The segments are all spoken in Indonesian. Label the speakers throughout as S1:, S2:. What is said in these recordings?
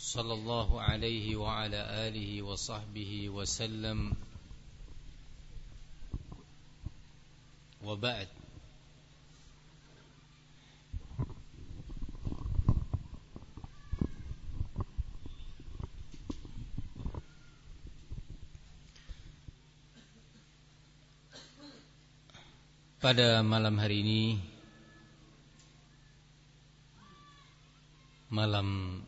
S1: صلى الله عليه وعلى آله وصحبه وسلم. وبعد. Pada malam hari ini Malam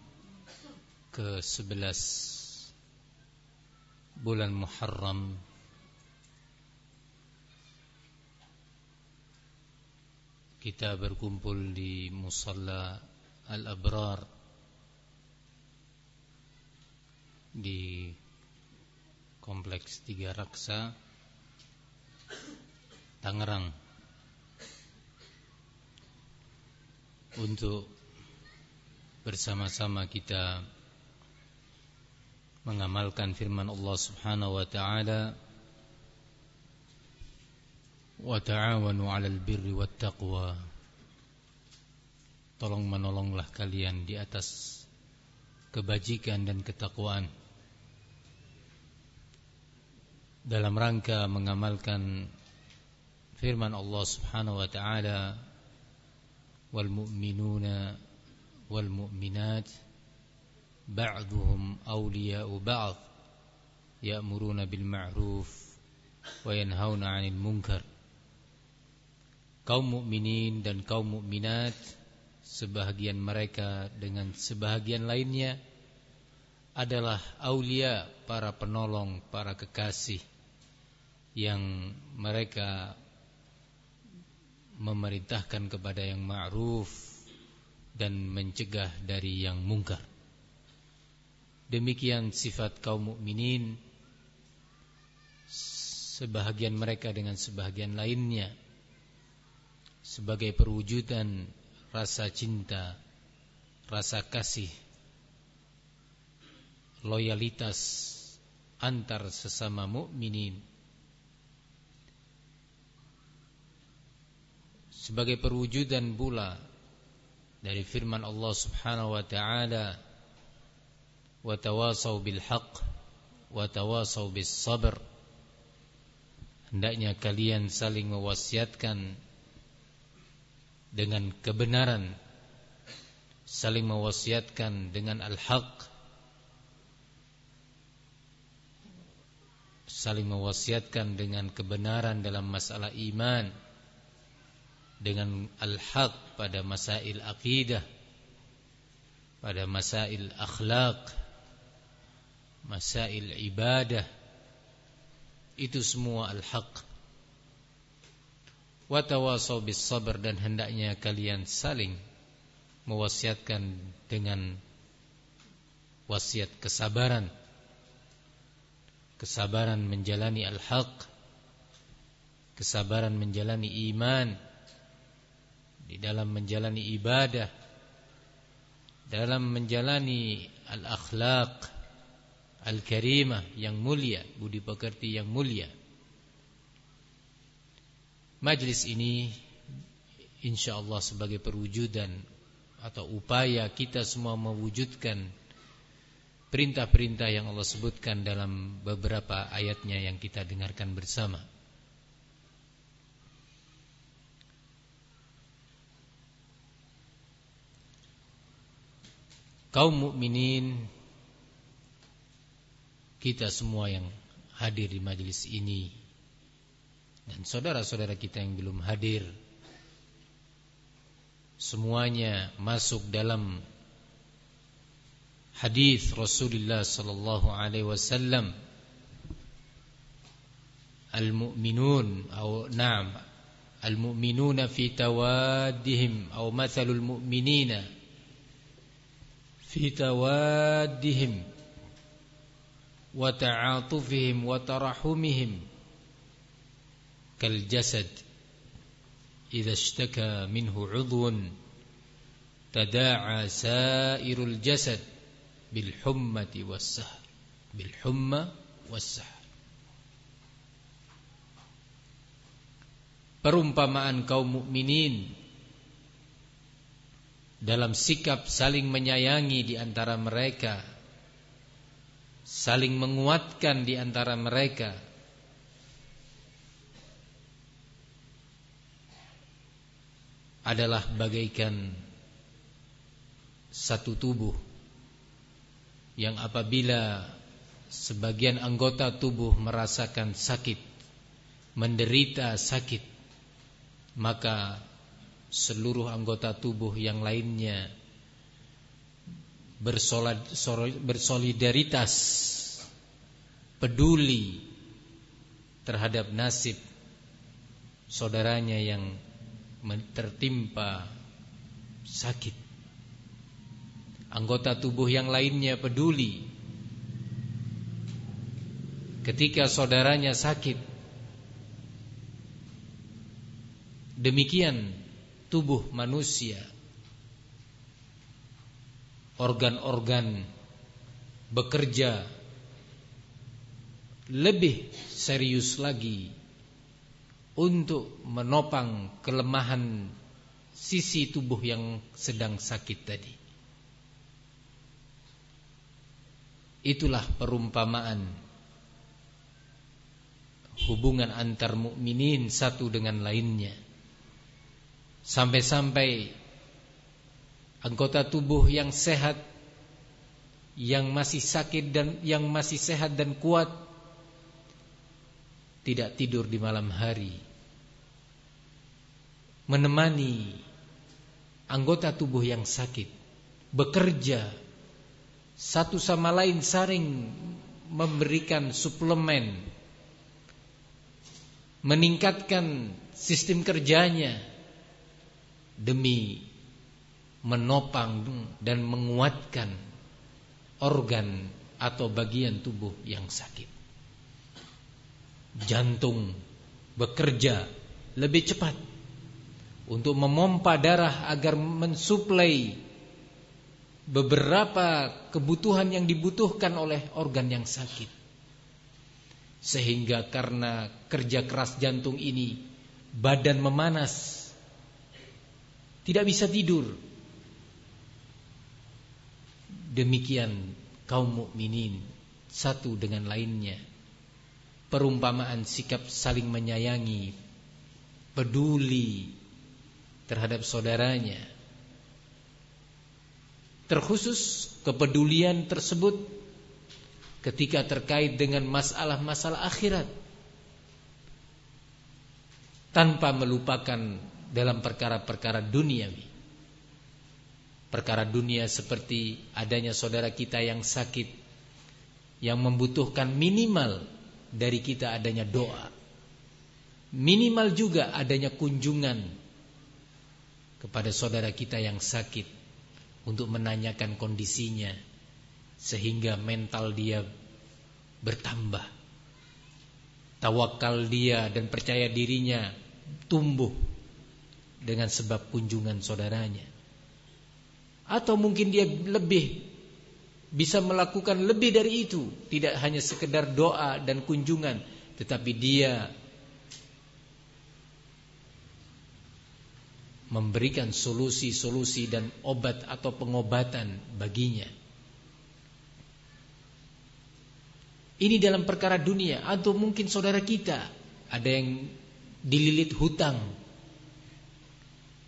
S1: ke-11 bulan Muharram. Kita berkumpul di Musalla Al-Abrar di Kompleks Tiga Raksa Tangerang. Untuk bersama-sama kita mengamalkan firman Allah Subhanahu wa taala wa ta'awanu 'alal birri wat taqwa tolong menolonglah kalian di atas kebajikan dan ketakwaan. Dalam rangka mengamalkan firman Allah Subhanahu wa taala wal mu'minuna wal mu'minat بعضهم أولياء بعض يأمرون بالمعروف وينهون عن المنكر kaum mukminin dan kaum mukminat sebahagian mereka dengan sebahagian lainnya adalah aulia para penolong para kekasih yang mereka memerintahkan kepada yang ma'ruf dan mencegah dari yang mungkar Demikian sifat kaum mukminin sebahagian mereka dengan sebahagian lainnya sebagai perwujudan rasa cinta, rasa kasih, loyalitas antar sesama mukminin. Sebagai perwujudan pula dari firman Allah Subhanahu wa taala watawasau bil haqq watawasau bis hendaknya kalian saling mewasiatkan dengan kebenaran saling mewasiatkan dengan al-haq saling mewasiatkan dengan kebenaran dalam masalah iman dengan al-haq pada masail akidah pada masail akhlak masail ibadah. Itu semua al-haq. Wa tawasaw bis sabr dan hendaknya kalian saling mewasiatkan dengan wasiat kesabaran. Kesabaran menjalani al-haq. Kesabaran menjalani iman. Di dalam menjalani ibadah. Dalam menjalani al-akhlaq al-karimah yang mulia, budi pekerti yang mulia. Majlis ini insyaallah sebagai perwujudan atau upaya kita semua mewujudkan perintah-perintah yang Allah sebutkan dalam beberapa ayatnya yang kita dengarkan bersama. Kaum mukminin kita semua yang hadir di majelis ini. Dan saudara-saudara kita yang belum hadir semuanya masuk dalam hadis Rasulullah sallallahu alaihi wasallam. Al-mu'minun atau na'am al-mu'minuna fi tawaddihim atau mathalul mu'minina fi tawaddihim wa ta'atufihim wa tarahumihim kal jasad idza ishtaka minhu 'udhun tada'a sairul jasad bil hummati was sahr bil humma was sahr. Perumpamaan kaum mukminin dalam sikap saling menyayangi di antara mereka saling menguatkan di antara mereka. Adalah bagaikan satu tubuh yang apabila sebagian anggota tubuh merasakan sakit, menderita sakit, maka seluruh anggota tubuh yang lainnya bersolidaritas, peduli terhadap nasib saudaranya yang tertimpa sakit. Anggota tubuh yang lainnya peduli ketika saudaranya sakit. Demikian tubuh manusia organ-organ bekerja lebih serius lagi untuk menopang kelemahan sisi tubuh yang sedang sakit tadi. Itulah perumpamaan hubungan antar mukminin satu dengan lainnya. Sampai-sampai anggota tubuh yang sehat yang masih sakit dan yang masih sehat dan kuat tidak tidur di malam hari. Menemani anggota tubuh yang sakit bekerja satu sama lain saling memberikan suplemen meningkatkan sistem kerjanya demi menopang dan menguatkan organ atau bagian tubuh yang sakit jantung bekerja lebih cepat untuk memompa darah agar mensuplai beberapa kebutuhan yang dibutuhkan oleh organ yang sakit. Sehingga karena kerja keras jantung ini badan memanas tidak bisa tidur. Demikian kaum mukminin satu dengan lainnya perumpamaan sikap saling menyayangi, peduli terhadap saudaranya. Terkhusus kepedulian tersebut ketika terkait dengan masalah-masalah akhirat tanpa melupakan dalam perkara-perkara duniawi. Perkara dunia seperti adanya saudara kita yang sakit yang membutuhkan minimal dari kita adanya doa. Minimal juga adanya kunjungan kepada saudara kita yang sakit untuk menanyakan kondisinya sehingga mental dia bertambah. Tawakal dia dan percaya dirinya tumbuh dengan sebab kunjungan saudaranya. Atau mungkin dia lebih bisa melakukan lebih dari itu, tidak hanya sekedar doa dan kunjungan, tetapi dia memberikan solusi-solusi dan obat atau pengobatan baginya. Ini dalam perkara dunia atau mungkin saudara kita ada yang dililit hutang.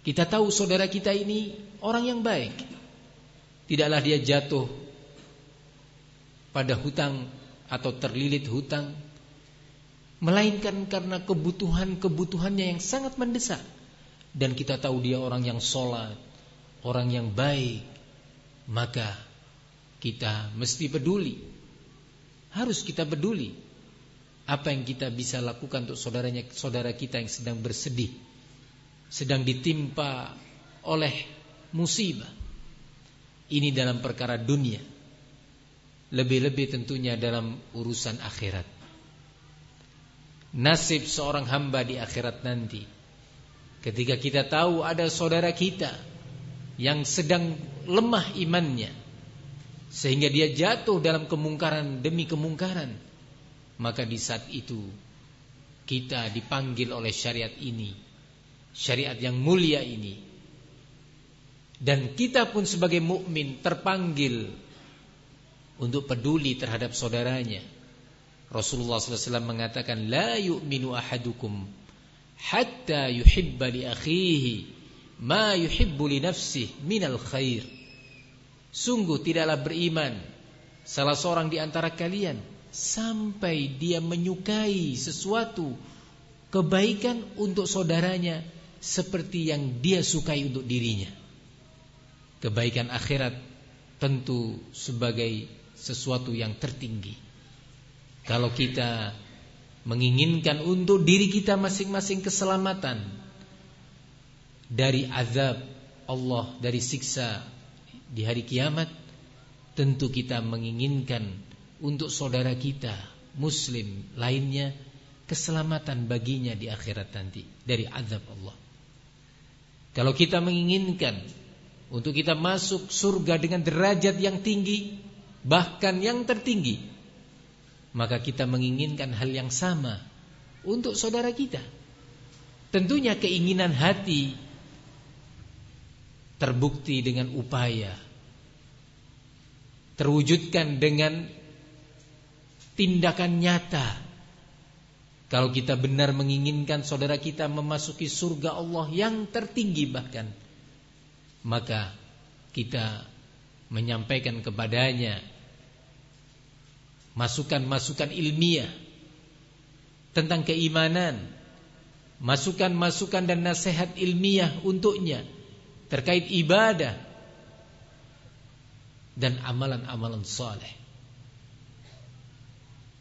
S1: Kita tahu saudara kita ini orang yang baik. Tidaklah dia jatuh pada hutang atau terlilit hutang melainkan karena kebutuhan-kebutuhannya yang sangat mendesak. Dan kita tahu dia orang yang sholat orang yang baik maka kita mesti peduli. Harus kita peduli apa yang kita bisa lakukan untuk saudaranya saudara kita yang sedang bersedih sedang ditimpa oleh musibah ini dalam perkara dunia Lebih-lebih tentunya dalam urusan akhirat. Nasib seorang hamba di akhirat nanti. Ketika kita tahu ada saudara kita yang sedang lemah imannya. Sehingga dia jatuh dalam kemungkaran demi kemungkaran. Maka di saat itu kita dipanggil oleh syariat ini. Syariat yang mulia ini. Dan kita pun sebagai mukmin terpanggil untuk peduli terhadap saudaranya. Rasulullah SAW mengatakan, La yu'minu ahadukum hatta yuhibba li akhihi ma yuhibbu li nafsih minal khair. Sungguh tidaklah beriman salah seorang di antara kalian sampai dia menyukai sesuatu kebaikan untuk saudaranya seperti yang dia sukai untuk dirinya. Kebaikan akhirat tentu sebagai sesuatu yang tertinggi. Kalau kita menginginkan untuk diri kita masing-masing keselamatan dari azab Allah, dari siksa di hari kiamat, tentu kita menginginkan untuk saudara kita muslim lainnya keselamatan baginya di akhirat nanti dari azab Allah. Kalau kita menginginkan untuk kita masuk surga dengan derajat yang tinggi bahkan yang tertinggi maka kita menginginkan hal yang sama untuk saudara kita. Tentunya keinginan hati terbukti dengan upaya terwujudkan dengan tindakan nyata. Kalau kita benar menginginkan saudara kita memasuki surga Allah yang tertinggi bahkan, maka kita menyampaikan kepadanya masukan-masukan ilmiah tentang keimanan, masukan-masukan dan nasihat ilmiah untuknya terkait ibadah dan amalan-amalan saleh.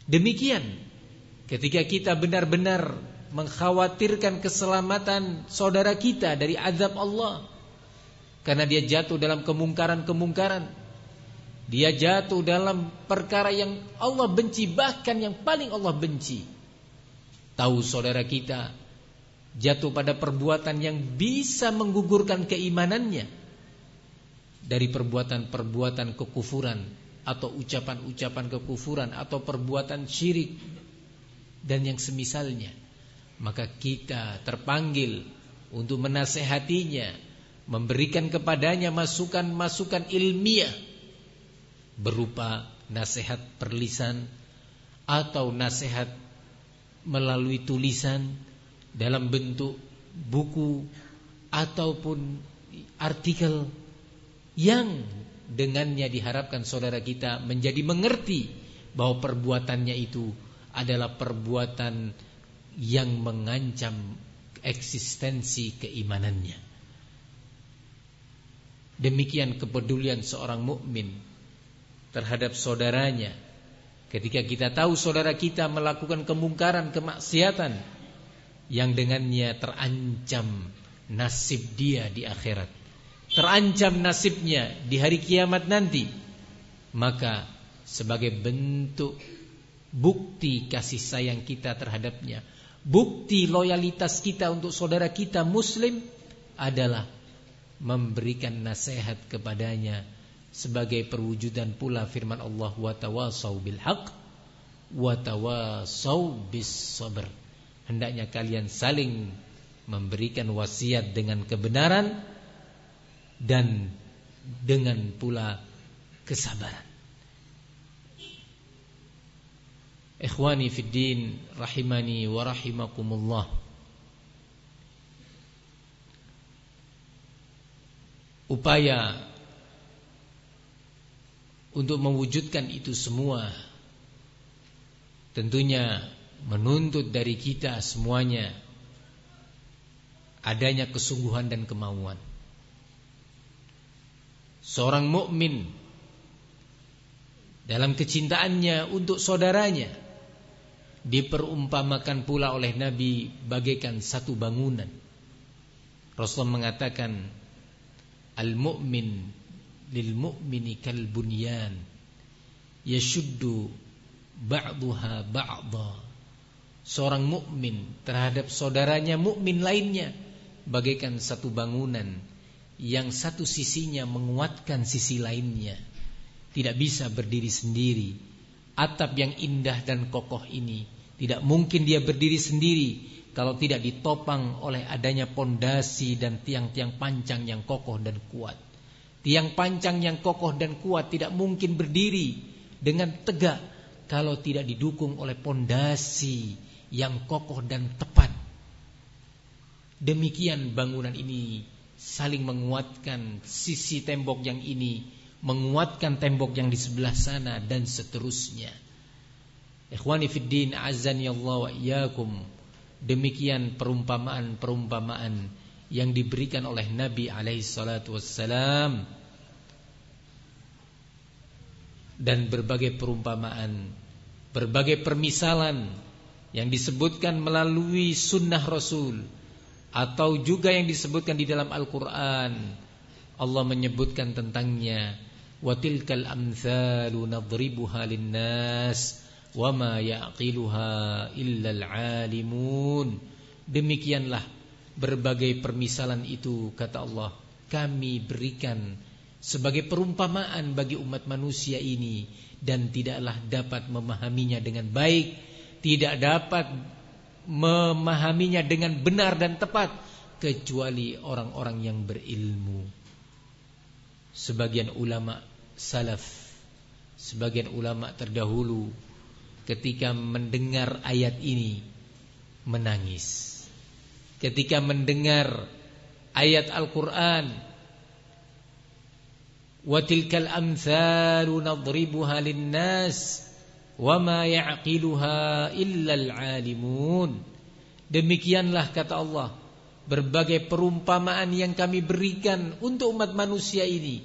S1: Demikian ketika kita benar-benar mengkhawatirkan keselamatan saudara kita dari azab Allah karena dia jatuh dalam kemungkaran-kemungkaran dia jatuh dalam perkara yang Allah benci bahkan yang paling Allah benci. Tahu saudara kita jatuh pada perbuatan yang bisa menggugurkan keimanannya dari perbuatan-perbuatan kekufuran atau ucapan-ucapan kekufuran atau perbuatan syirik dan yang semisalnya. Maka kita terpanggil untuk menasehatinya memberikan kepadanya masukan-masukan ilmiah berupa nasihat perlisan atau nasihat melalui tulisan dalam bentuk buku ataupun artikel yang dengannya diharapkan saudara kita menjadi mengerti bahwa perbuatannya itu adalah perbuatan yang mengancam eksistensi keimanannya. Demikian kepedulian seorang mukmin terhadap saudaranya. Ketika kita tahu saudara kita melakukan kemungkaran, kemaksiatan yang dengannya terancam nasib dia di akhirat terancam nasibnya di hari kiamat nanti maka sebagai bentuk bukti kasih sayang kita terhadapnya bukti loyalitas kita untuk saudara kita muslim adalah memberikan nasihat kepadanya sebagai perwujudan pula firman Allah wa tawasau bil haq wa bis sabr hendaknya kalian saling memberikan wasiat dengan kebenaran dan dengan pula kesabaran. Ikhwani fid din rahimani wa rahimakumullah. Upaya untuk mewujudkan itu semua tentunya menuntut dari kita semuanya adanya kesungguhan dan kemauan seorang mukmin dalam kecintaannya untuk saudaranya diperumpamakan pula oleh Nabi bagaikan satu bangunan. Rasulullah mengatakan al-mu'min lil mu'mini kal bunyan yashuddu ba'daha ba'dha. Seorang mukmin terhadap saudaranya mukmin lainnya bagaikan satu bangunan yang satu sisinya menguatkan sisi lainnya. Tidak bisa berdiri sendiri. Atap yang indah dan kokoh ini tidak mungkin dia berdiri sendiri kalau tidak ditopang oleh adanya pondasi dan tiang-tiang pancang yang kokoh dan kuat. Tiang pancang yang kokoh dan kuat tidak mungkin berdiri dengan tegak kalau tidak didukung oleh pondasi yang kokoh dan tepat. Demikian bangunan ini saling menguatkan sisi tembok yang ini, menguatkan tembok yang di sebelah sana dan seterusnya. Ikhwani fiddin azani Allah wa iyyakum. Demikian perumpamaan-perumpamaan yang diberikan oleh Nabi alaihi salatu wassalam dan berbagai perumpamaan, berbagai permisalan yang disebutkan melalui sunnah Rasul atau juga yang disebutkan di dalam Al-Qur'an. Allah menyebutkan tentangnya wa tilkal amthalu nadribuha linnas wama yaqiluha illal alimun. Demikianlah berbagai permisalan itu kata Allah kami berikan sebagai perumpamaan bagi umat manusia ini dan tidaklah dapat memahaminya dengan baik tidak dapat memahaminya dengan benar dan tepat kecuali orang-orang yang berilmu sebagian ulama salaf sebagian ulama terdahulu ketika mendengar ayat ini menangis. Ketika mendengar ayat Al-Qur'an amthalu nadribuha linnas wa ma ya'qiluha illa al-alimun demikianlah kata Allah berbagai perumpamaan yang kami berikan untuk umat manusia ini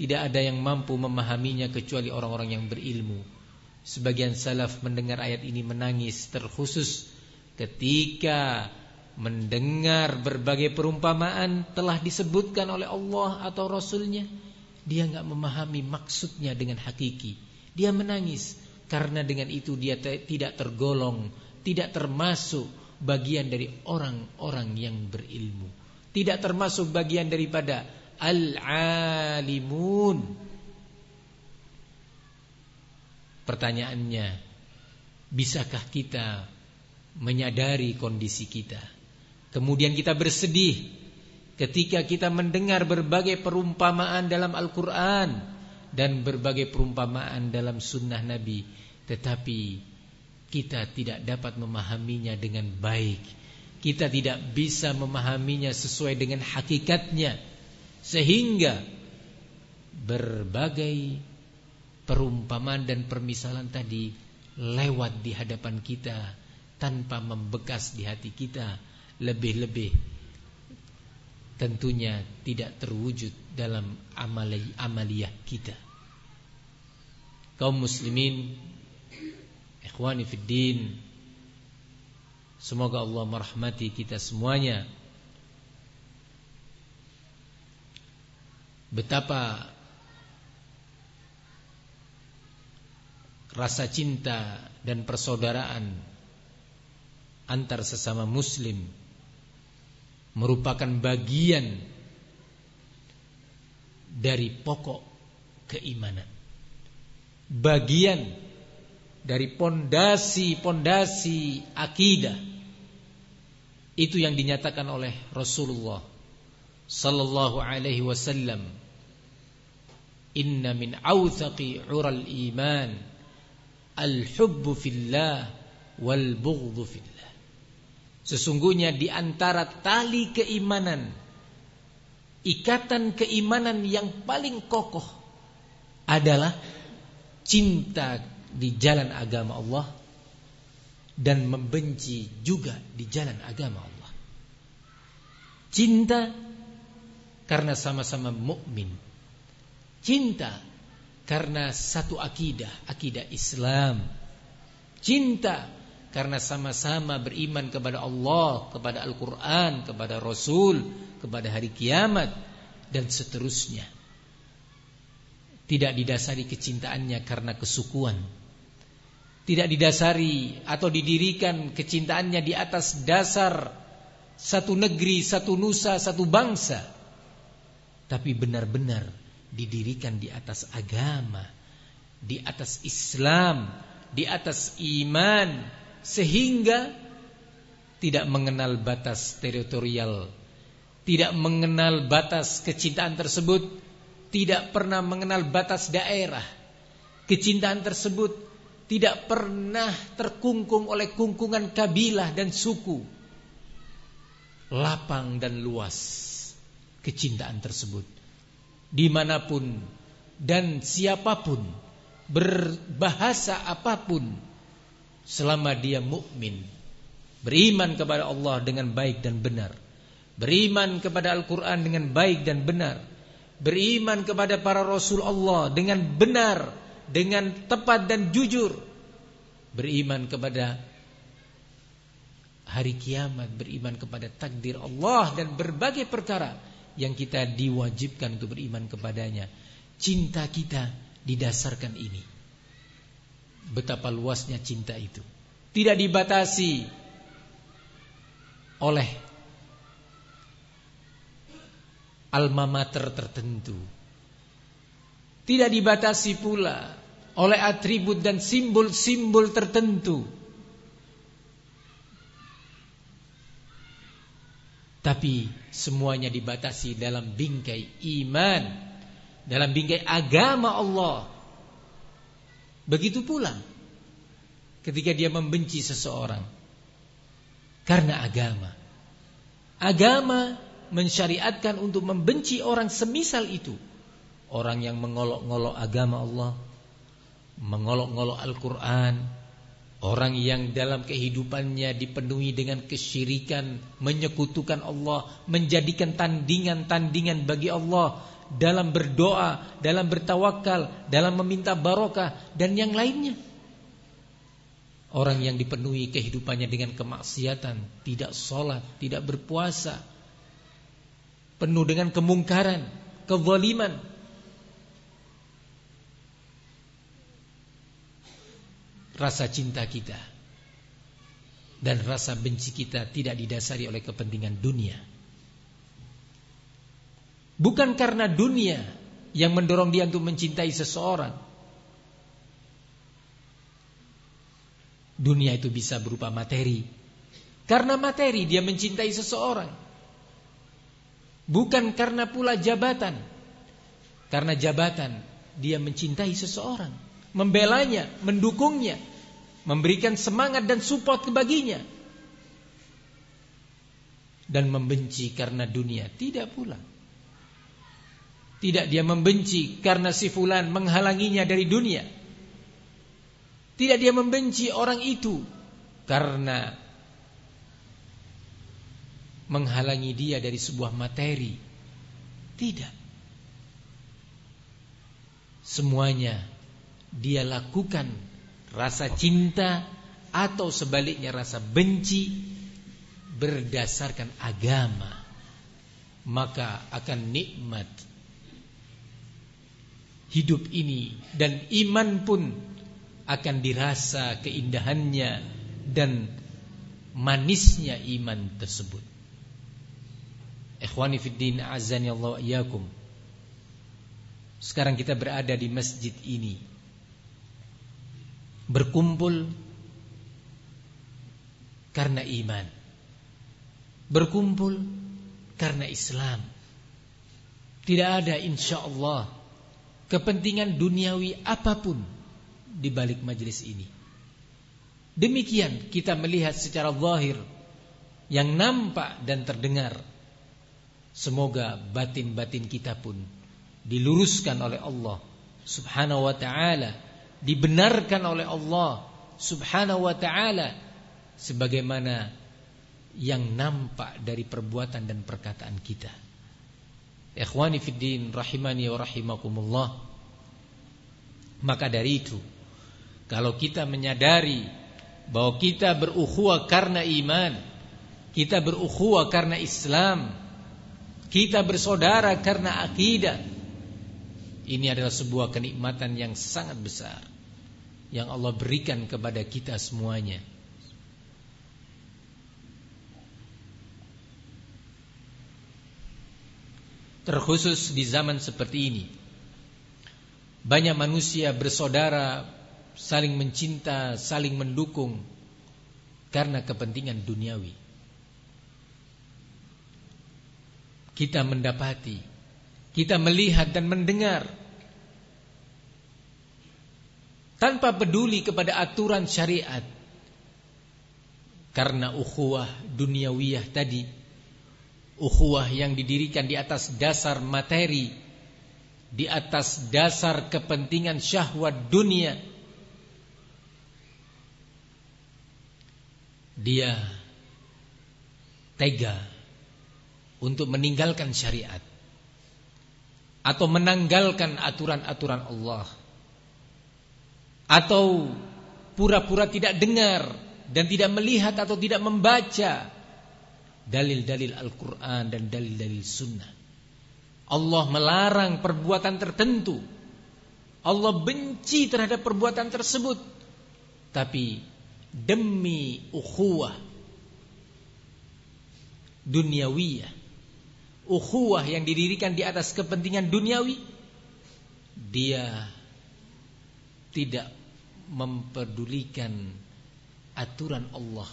S1: tidak ada yang mampu memahaminya kecuali orang-orang yang berilmu sebagian salaf mendengar ayat ini menangis terkhusus ketika mendengar berbagai perumpamaan telah disebutkan oleh Allah atau Rasulnya. Dia nggak memahami maksudnya dengan hakiki. Dia menangis karena dengan itu dia tidak tergolong tidak termasuk bagian dari orang-orang yang berilmu. Tidak termasuk bagian daripada al-alimun pertanyaannya bisakah kita menyadari kondisi kita Kemudian kita bersedih ketika kita mendengar berbagai perumpamaan dalam Al-Quran dan berbagai perumpamaan dalam sunnah Nabi. Tetapi kita tidak dapat memahaminya dengan baik. Kita tidak bisa memahaminya sesuai dengan hakikatnya. Sehingga berbagai perumpamaan dan permisalan tadi lewat di hadapan kita tanpa membekas di hati kita lebih-lebih tentunya tidak terwujud dalam amali amaliyah kita. Kaum muslimin, ikhwani fid din, semoga Allah merahmati kita semuanya. Betapa rasa cinta dan persaudaraan antar sesama muslim merupakan bagian dari pokok keimanan. Bagian dari pondasi-pondasi akidah. Itu yang dinyatakan oleh Rasulullah sallallahu alaihi wasallam. Inna min awthaqi 'ural iman al-hubbu fillah wal bughdhu fillah. Sesungguhnya di antara tali keimanan Ikatan keimanan yang paling kokoh Adalah Cinta di jalan agama Allah Dan membenci juga di jalan agama Allah Cinta Karena sama-sama mukmin. Cinta Karena satu akidah Akidah Islam Cinta karena sama-sama beriman kepada Allah, kepada Al-Quran, kepada Rasul, kepada hari kiamat, dan seterusnya. Tidak didasari kecintaannya karena kesukuan. Tidak didasari atau didirikan kecintaannya di atas dasar satu negeri, satu nusa, satu bangsa. Tapi benar-benar didirikan di atas agama, di atas Islam, di atas iman sehingga tidak mengenal batas teritorial, tidak mengenal batas kecintaan tersebut, tidak pernah mengenal batas daerah. Kecintaan tersebut tidak pernah terkungkung oleh kungkungan kabilah dan suku. Lapang dan luas kecintaan tersebut. Di mana pun dan siapa pun, berbahasa apa pun, selama dia mukmin Beriman kepada Allah dengan baik dan benar. Beriman kepada Al-Quran dengan baik dan benar. Beriman kepada para Rasul Allah dengan benar. Dengan tepat dan jujur. Beriman kepada hari kiamat. Beriman kepada takdir Allah dan berbagai perkara yang kita diwajibkan untuk beriman kepadanya. Cinta kita didasarkan ini. Betapa luasnya cinta itu. Tidak dibatasi oleh alma mater tertentu. Tidak dibatasi pula oleh atribut dan simbol-simbol tertentu. Tapi semuanya dibatasi dalam bingkai iman, dalam bingkai agama Allah. Begitu pula ketika dia membenci seseorang karena agama. Agama mensyariatkan untuk membenci orang semisal itu. Orang yang mengolok-ngolok agama Allah, mengolok-ngolok Al-Quran, orang yang dalam kehidupannya dipenuhi dengan kesyirikan, menyekutukan Allah, menjadikan tandingan-tandingan bagi Allah dalam berdoa, dalam bertawakal, dalam meminta barokah dan yang lainnya. Orang yang dipenuhi kehidupannya dengan kemaksiatan, tidak sholat, tidak berpuasa, penuh dengan kemungkaran, kezaliman. Rasa cinta kita dan rasa benci kita tidak didasari oleh kepentingan dunia. Bukan karena dunia yang mendorong dia untuk mencintai seseorang, Dunia itu bisa berupa materi. Karena materi dia mencintai seseorang. Bukan karena pula jabatan. Karena jabatan dia mencintai seseorang. Membelanya, mendukungnya. Memberikan semangat dan support kebaginya. Dan membenci karena dunia. Tidak pula. Tidak dia membenci karena si fulan menghalanginya dari dunia. Tidak dia membenci orang itu karena menghalangi dia dari sebuah materi. Tidak. Semuanya dia lakukan rasa cinta atau sebaliknya rasa benci berdasarkan agama. Maka akan nikmat hidup ini dan iman pun akan dirasa keindahannya dan manisnya iman tersebut. Ikhwani fiddin azani Allah iyakum. Sekarang kita berada di masjid ini. Berkumpul karena iman. Berkumpul karena Islam. Tidak ada insya Allah kepentingan duniawi apa pun di balik majelis ini. Demikian kita melihat secara zahir yang nampak dan terdengar. Semoga batin-batin kita pun diluruskan oleh Allah Subhanahu wa taala, dibenarkan oleh Allah Subhanahu wa taala sebagaimana yang nampak dari perbuatan dan perkataan kita. Ikhwani fid din rahimani wa rahimakumullah. Maka dari itu kalau kita menyadari bahwa kita berukhuwah karena iman, kita berukhuwah karena Islam, kita bersaudara karena akidah, Ini adalah sebuah kenikmatan yang sangat besar yang Allah berikan kepada kita semuanya. Terkhusus di zaman seperti ini. Banyak manusia bersaudara, saling mencinta, saling mendukung karena kepentingan duniawi. Kita mendapati, kita melihat dan mendengar tanpa peduli kepada aturan syariat. Karena ukhuwah duniawiyah tadi ukhuwah yang didirikan di atas dasar materi di atas dasar kepentingan syahwat dunia dia tega untuk meninggalkan syariat atau menanggalkan aturan-aturan Allah atau pura-pura tidak dengar dan tidak melihat atau tidak membaca dalil-dalil Al-Quran dan dalil-dalil Sunnah. Allah melarang perbuatan tertentu. Allah benci terhadap perbuatan tersebut. Tapi demi ukhuwah duniawiyah, ukhuwah yang didirikan di atas kepentingan duniawi, dia tidak memperdulikan aturan Allah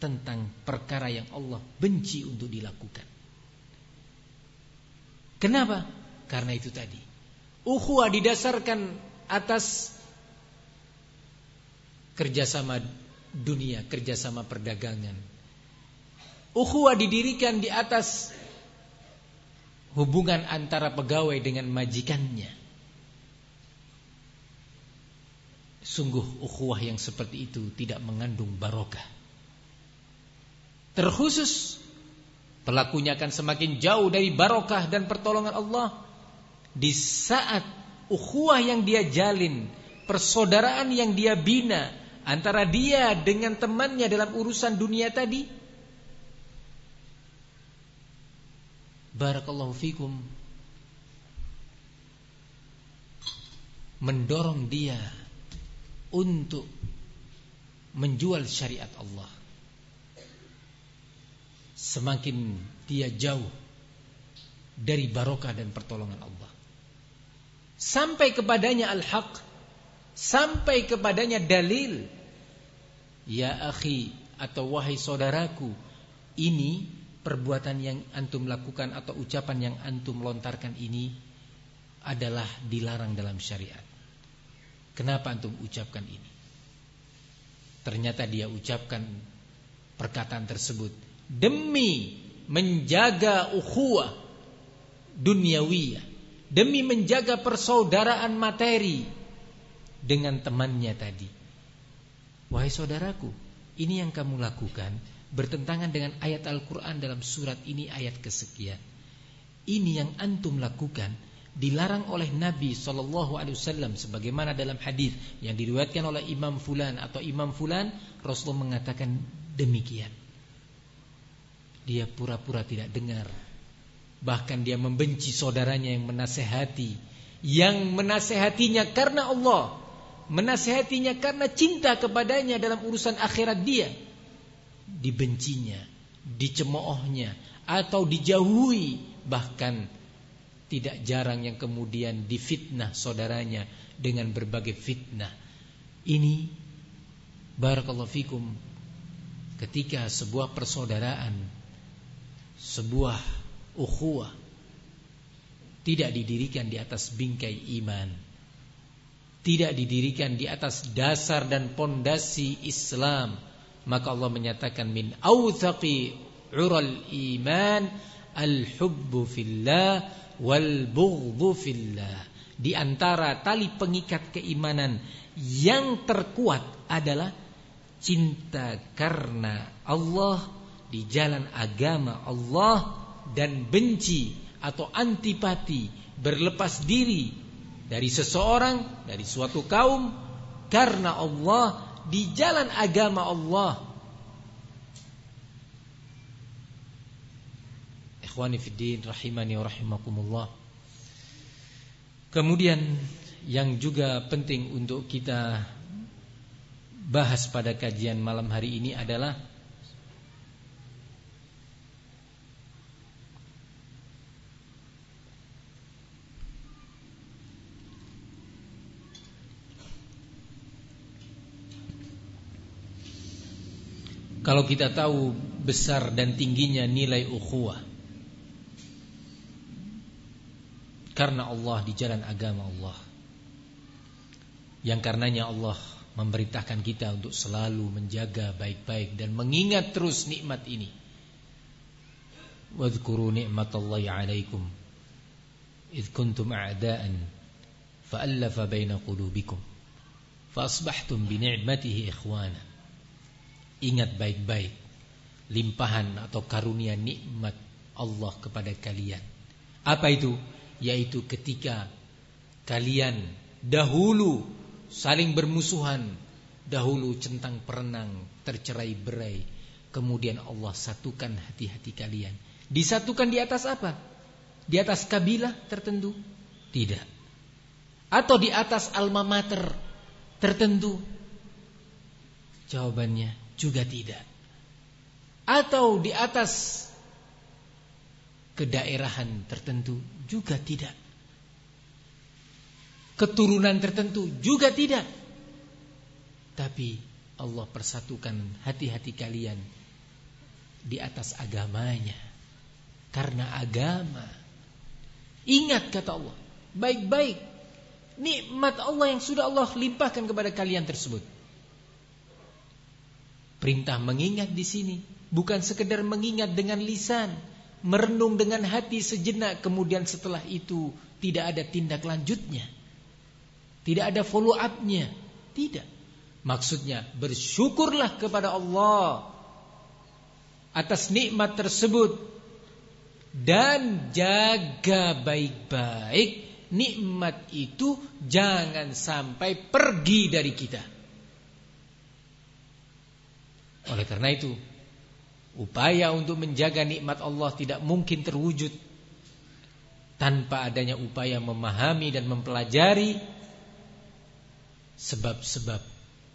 S1: tentang perkara yang Allah benci untuk dilakukan. Kenapa? Karena itu tadi. Ukhuwah didasarkan atas kerjasama dunia, kerjasama perdagangan. Ukhuwah didirikan di atas hubungan antara pegawai dengan majikannya. Sungguh ukhuwah yang seperti itu tidak mengandung barokah. Terkhusus pelakunya akan semakin jauh dari barokah dan pertolongan Allah di saat ukhuwah yang dia jalin, persaudaraan yang dia bina antara dia dengan temannya dalam urusan dunia tadi. Barakallahu fikum mendorong dia untuk menjual syariat Allah. Semakin dia jauh dari barokah dan pertolongan Allah. Sampai kepadanya al-haq, sampai kepadanya dalil. Ya akhi atau wahai saudaraku, ini perbuatan yang antum lakukan atau ucapan yang antum lontarkan ini adalah dilarang dalam syariat. Kenapa antum ucapkan ini? Ternyata dia ucapkan perkataan tersebut demi menjaga ukhuwah duniawiyah, demi menjaga persaudaraan materi dengan temannya tadi. Wahai saudaraku, ini yang kamu lakukan bertentangan dengan ayat Al-Qur'an dalam surat ini ayat kesekian. Ini yang antum lakukan dilarang oleh Nabi Shallallahu Alaihi Wasallam sebagaimana dalam hadis yang diriwayatkan oleh Imam Fulan atau Imam Fulan Rasulullah mengatakan demikian. Dia pura-pura tidak dengar. Bahkan dia membenci saudaranya yang menasehati yang menasehatinya karena Allah menasehatinya karena cinta kepadanya dalam urusan akhirat dia. Dibencinya dicemoohnya atau dijauhi bahkan tidak jarang yang kemudian difitnah saudaranya dengan berbagai fitnah. Ini barakallahu fikum ketika sebuah persaudaraan, sebuah ukhuwah tidak didirikan di atas bingkai iman. Tidak didirikan di atas dasar dan pondasi Islam, maka Allah menyatakan min awthaqi ural iman al-hubbu fillah wal bughdhu fillah. Di antara tali pengikat keimanan yang terkuat adalah cinta karena Allah di jalan agama Allah dan benci atau antipati berlepas diri dari seseorang dari suatu kaum karena Allah di jalan agama Allah Ikhwani fiddin rahimani wa rahimakumullah. Kemudian yang juga penting untuk kita bahas pada kajian malam hari ini adalah Kalau kita tahu besar dan tingginya nilai ukhuwah Karena Allah di jalan agama Allah Yang karenanya Allah Memberitakan kita untuk selalu menjaga baik-baik Dan mengingat terus nikmat ini Wadhkuru ni'matallahi alaikum Idh kuntum a'da'an Fa'allafa baina qulubikum Fa'asbahtum bini'matihi ikhwana Ingat baik-baik limpahan atau karunia nikmat Allah kepada kalian. Apa itu? Yaitu ketika kalian dahulu saling bermusuhan, dahulu centang perenang, tercerai-berai, kemudian Allah satukan hati-hati kalian. Disatukan di atas apa? Di atas kabilah tertentu? Tidak. Atau di atas alma mater tertentu? Jawabannya juga tidak. Atau di atas kedaerahan tertentu juga tidak. Keturunan tertentu juga tidak. Tapi Allah persatukan hati-hati kalian di atas agamanya. Karena agama. Ingat kata Allah. Baik-baik. Nikmat Allah yang sudah Allah limpahkan kepada kalian tersebut. Perintah mengingat di sini bukan sekedar mengingat dengan lisan, merenung dengan hati sejenak kemudian setelah itu tidak ada tindak lanjutnya. Tidak ada follow up-nya. Tidak. Maksudnya bersyukurlah kepada Allah atas nikmat tersebut dan jaga baik-baik nikmat itu jangan sampai pergi dari kita. Oleh karena itu, upaya untuk menjaga nikmat Allah tidak mungkin terwujud tanpa adanya upaya memahami dan mempelajari sebab-sebab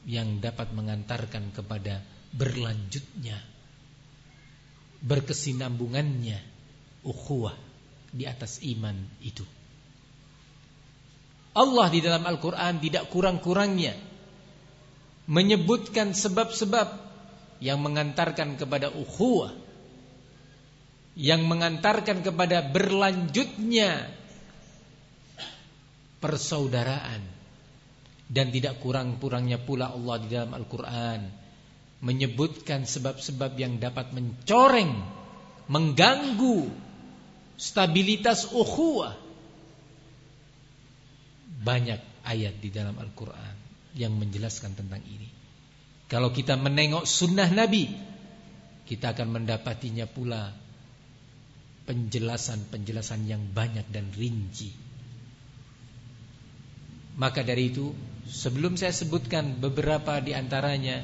S1: yang dapat mengantarkan kepada berlanjutnya berkesinambungannya ukhuwah di atas iman itu. Allah di dalam Al-Qur'an tidak kurang-kurangnya menyebutkan sebab-sebab yang mengantarkan kepada ukhuwah yang mengantarkan kepada berlanjutnya persaudaraan. Dan tidak kurang-kurangnya pula Allah di dalam Al-Qur'an menyebutkan sebab-sebab yang dapat mencoreng mengganggu stabilitas ukhuwah. Banyak ayat di dalam Al-Qur'an yang menjelaskan tentang ini kalau kita menengok sunnah Nabi Kita akan mendapatinya pula Penjelasan-penjelasan yang banyak dan rinci. Maka dari itu Sebelum saya sebutkan beberapa di antaranya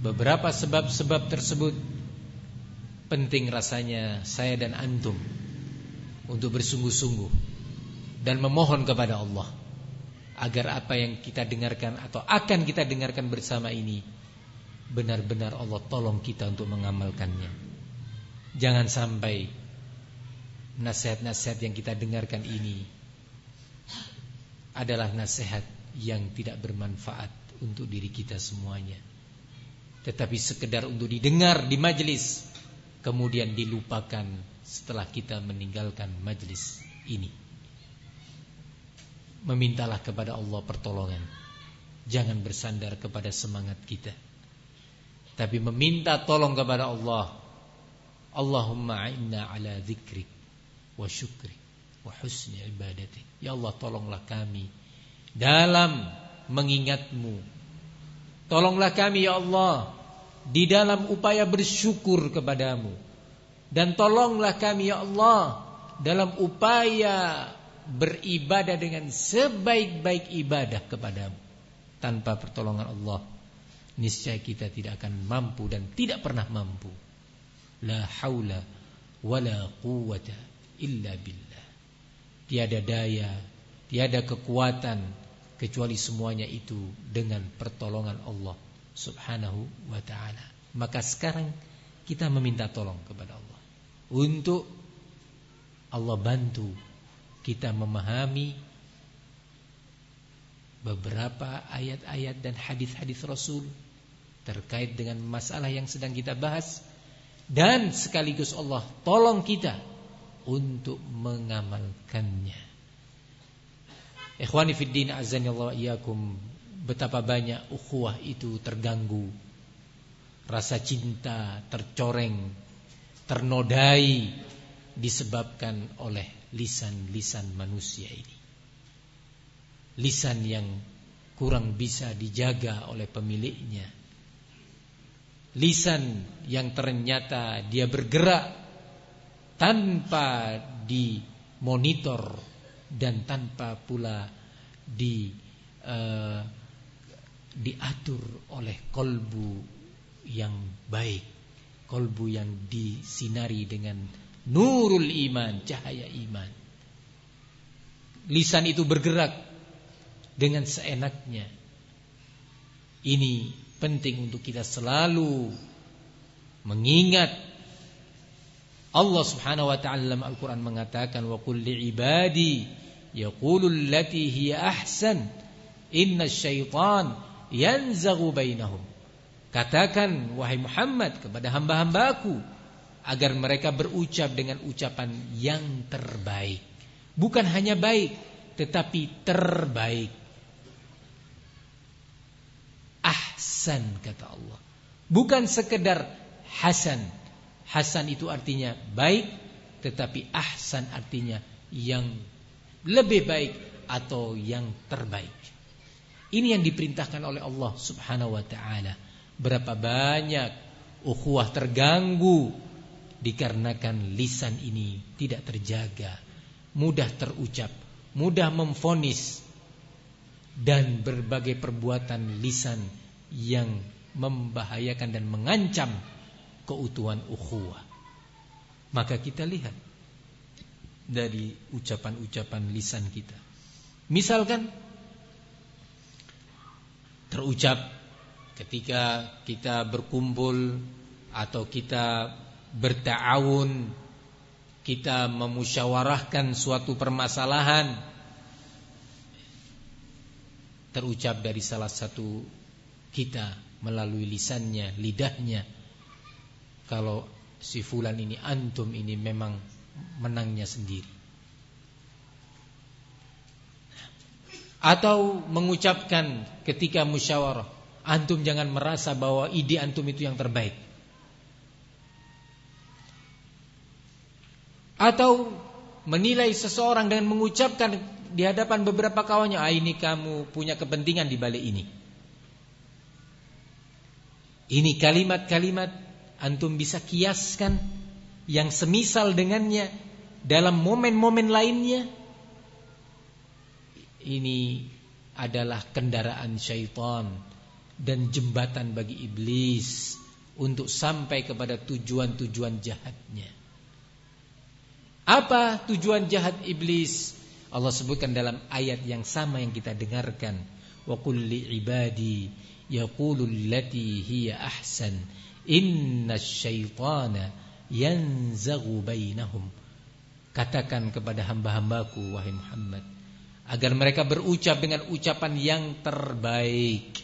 S1: Beberapa sebab-sebab tersebut Penting rasanya saya dan antum Untuk bersungguh-sungguh Dan memohon kepada Allah agar apa yang kita dengarkan atau akan kita dengarkan bersama ini benar-benar Allah tolong kita untuk mengamalkannya. Jangan sampai nasihat-nasihat yang kita dengarkan ini adalah nasihat yang tidak bermanfaat untuk diri kita semuanya. Tetapi sekedar untuk didengar di majelis kemudian dilupakan setelah kita meninggalkan majelis ini memintalah kepada Allah pertolongan. Jangan bersandar kepada semangat kita. Tapi meminta tolong kepada Allah. Allahumma inna ala dzikrik wa syukrik wa husni ibadatik. Ya Allah tolonglah kami dalam mengingatmu. Tolonglah kami ya Allah di dalam upaya bersyukur kepadamu. Dan tolonglah kami ya Allah dalam upaya beribadah dengan sebaik-baik ibadah kepadamu tanpa pertolongan Allah niscaya kita tidak akan mampu dan tidak pernah mampu. La haula wala quwata illa billah. Tiada daya
S2: Tiada kekuatan kecuali semuanya itu dengan pertolongan Allah Subhanahu wa taala. Maka sekarang kita meminta tolong kepada Allah. Untuk Allah bantu kita memahami beberapa ayat-ayat dan hadis-hadis Rasul terkait dengan masalah yang sedang kita bahas dan sekaligus Allah tolong kita untuk mengamalkannya. Ikhwani fid din azani Allah iyakum betapa banyak ukhuwah itu terganggu. Rasa cinta tercoreng, ternodai disebabkan oleh lisan-lisan manusia ini. Lisan yang kurang bisa dijaga oleh pemiliknya. Lisan yang ternyata dia bergerak tanpa dimonitor dan tanpa pula di uh, diatur oleh kolbu yang baik, kolbu yang disinari dengan nurul iman, cahaya iman. Lisan itu bergerak dengan seenaknya. Ini penting untuk kita selalu mengingat Allah Subhanahu wa taala dalam Al-Qur'an mengatakan wa qul ibadi yaqulu allati hiya ahsan inna syaitan yanzaghu bainahum katakan wahai Muhammad kepada hamba-hambaku agar mereka berucap dengan ucapan yang terbaik. Bukan hanya baik, tetapi terbaik. Ahsan kata Allah. Bukan sekedar hasan. Hasan itu artinya baik, tetapi ahsan artinya yang lebih baik atau yang terbaik. Ini yang diperintahkan oleh Allah Subhanahu wa taala. Berapa banyak ukhuwah terganggu dikarenakan lisan ini tidak terjaga, mudah terucap, mudah memfonis dan berbagai perbuatan lisan yang membahayakan dan mengancam keutuhan ukhuwah. Maka kita lihat dari ucapan-ucapan lisan kita. Misalkan terucap ketika kita berkumpul atau kita bertawun, kita memusyawarahkan suatu permasalahan terucap dari salah satu kita melalui lisannya, lidahnya. Kalau si fulan ini antum ini memang menangnya sendiri. Atau mengucapkan ketika musyawarah, antum jangan merasa bahwa ide antum itu yang terbaik. Atau menilai seseorang dengan mengucapkan di hadapan beberapa kawannya, ah ini kamu punya kepentingan di balik ini. Ini kalimat-kalimat antum bisa kiaskan yang semisal dengannya dalam momen-momen lainnya. Ini adalah kendaraan syaitan dan jembatan bagi iblis untuk sampai kepada tujuan-tujuan jahatnya. Apa tujuan jahat iblis? Allah sebutkan dalam ayat yang sama yang kita dengarkan. Wa qul li ibadi yaqulu allati hiya ahsan inna syaitana yanzaghu bainahum. Katakan kepada hamba-hambaku wahai Muhammad agar mereka berucap dengan ucapan yang terbaik.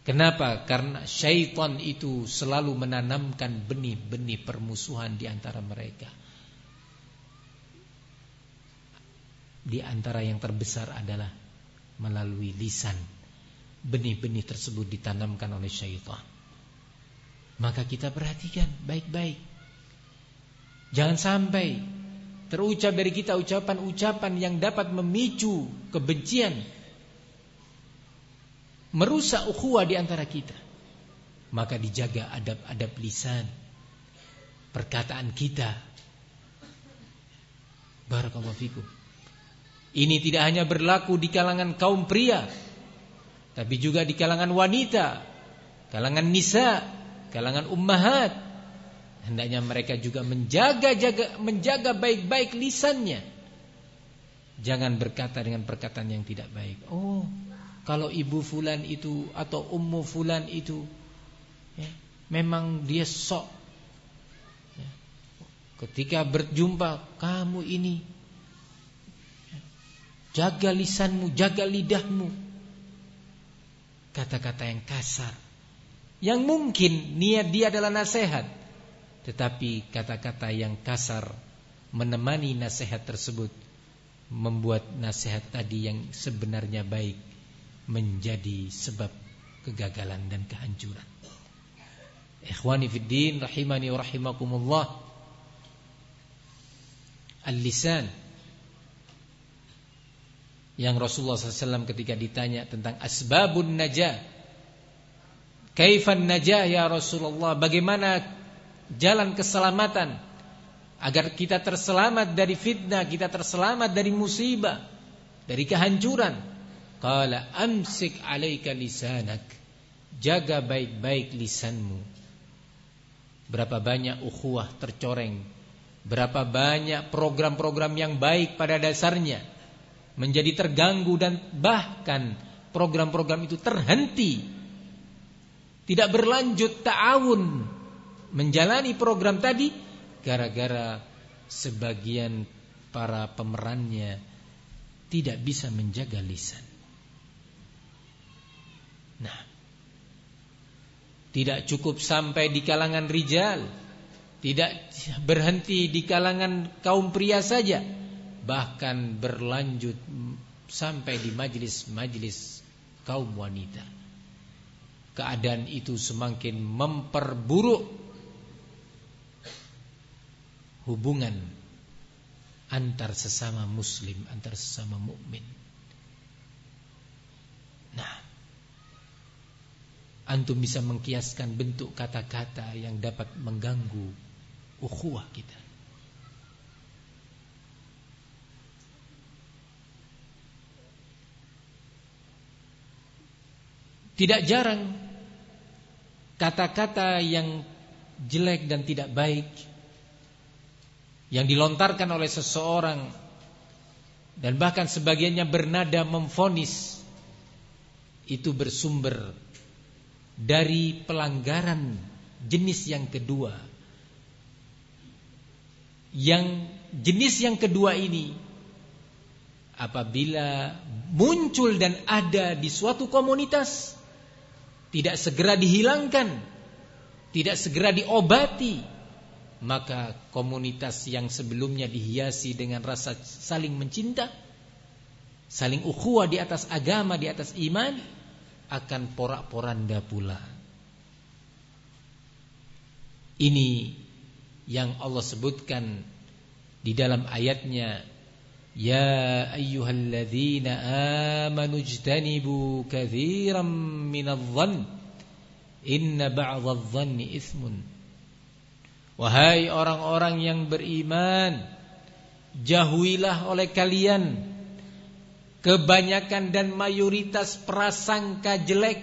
S2: Kenapa? Karena syaitan itu selalu menanamkan benih-benih permusuhan di antara mereka. Di antara yang terbesar adalah melalui lisan. Benih-benih tersebut ditanamkan oleh syaitan. Maka kita perhatikan baik-baik. Jangan sampai terucap dari kita ucapan-ucapan yang dapat memicu kebencian merusak ukhuwah di antara kita. Maka dijaga adab-adab lisan, perkataan kita. Barakallahu fikum. Ini tidak hanya berlaku di kalangan kaum pria, tapi juga di kalangan wanita, kalangan nisa, kalangan ummahat. Hendaknya mereka juga menjaga jaga menjaga baik-baik lisannya Jangan berkata dengan perkataan yang tidak baik. Oh, kalau ibu fulan itu atau ummu fulan itu ya, memang dia sok. Ya. Ketika berjumpa kamu ini ya, jaga lisanmu, jaga lidahmu. Kata-kata yang kasar. Yang mungkin niat dia adalah nasihat, tetapi kata-kata yang kasar menemani nasihat tersebut membuat nasihat tadi yang sebenarnya baik menjadi sebab kegagalan dan kehancuran. Ikhwani fiddin rahimani wa rahimakumullah. Al-lisan yang Rasulullah SAW ketika ditanya tentang asbabun najah Kaifan najah ya Rasulullah Bagaimana jalan keselamatan agar kita terselamat dari fitnah, kita terselamat dari musibah, dari kehancuran. Qala amsik 'alaika lisanak. Jaga baik-baik lisanmu. Berapa banyak ukhuwah tercoreng, berapa banyak program-program yang baik pada dasarnya menjadi terganggu dan bahkan program-program itu terhenti. Tidak berlanjut ta'awun menjalani program tadi gara-gara sebagian para pemerannya tidak bisa menjaga lisan. Nah, tidak cukup sampai di kalangan rijal, tidak berhenti di kalangan kaum pria saja, bahkan berlanjut sampai di majlis-majlis kaum wanita. Keadaan itu semakin memperburuk hubungan antar sesama muslim, antar sesama mukmin. Nah, antum bisa mengkiaskan bentuk kata-kata yang dapat mengganggu ukhuwah kita. Tidak jarang kata-kata yang jelek dan tidak baik yang dilontarkan oleh seseorang dan bahkan sebagiannya bernada memfonis itu bersumber dari pelanggaran jenis yang kedua. Yang jenis yang kedua ini apabila muncul dan ada di suatu komunitas tidak segera dihilangkan, tidak segera diobati, maka komunitas yang sebelumnya dihiasi dengan rasa saling mencinta, saling ukhuwah di atas agama, di atas iman, akan porak-poranda pula. Ini yang Allah sebutkan di dalam ayatnya Ya ayyuhalladzina amanu ijtanibu katsiran minadh-dhann inna ba'dadh-dhanni itsmun Wahai orang-orang yang beriman Jauhilah oleh kalian Kebanyakan dan mayoritas prasangka jelek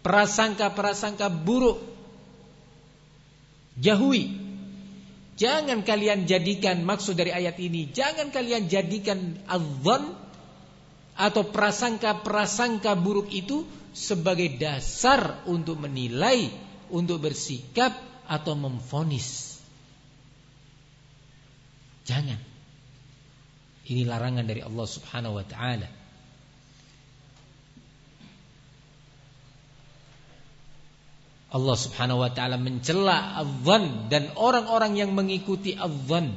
S2: Prasangka-prasangka buruk Jauhi Jangan kalian jadikan Maksud dari ayat ini Jangan kalian jadikan Adzan Atau prasangka-prasangka buruk itu Sebagai dasar untuk menilai Untuk bersikap atau memfonis. Jangan. Ini larangan dari Allah Subhanahu wa taala. Allah Subhanahu wa taala mencela adzan dan orang-orang yang mengikuti adzan.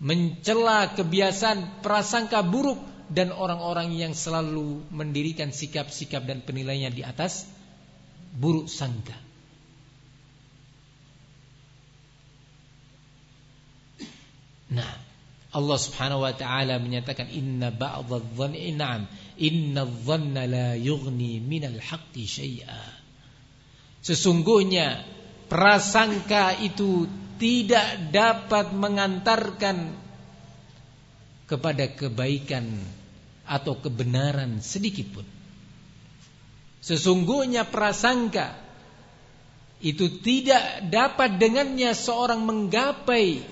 S2: Mencela kebiasaan prasangka buruk dan orang-orang yang selalu mendirikan sikap-sikap dan penilaiannya di atas buruk sangka. Nah, Allah Subhanahu wa taala menyatakan inna ba'dadh-dhanni na'am, inna dhanna la yughni minal haqqi syai'a. Sesungguhnya prasangka itu tidak dapat mengantarkan kepada kebaikan atau kebenaran sedikit pun. Sesungguhnya prasangka itu tidak dapat dengannya seorang menggapai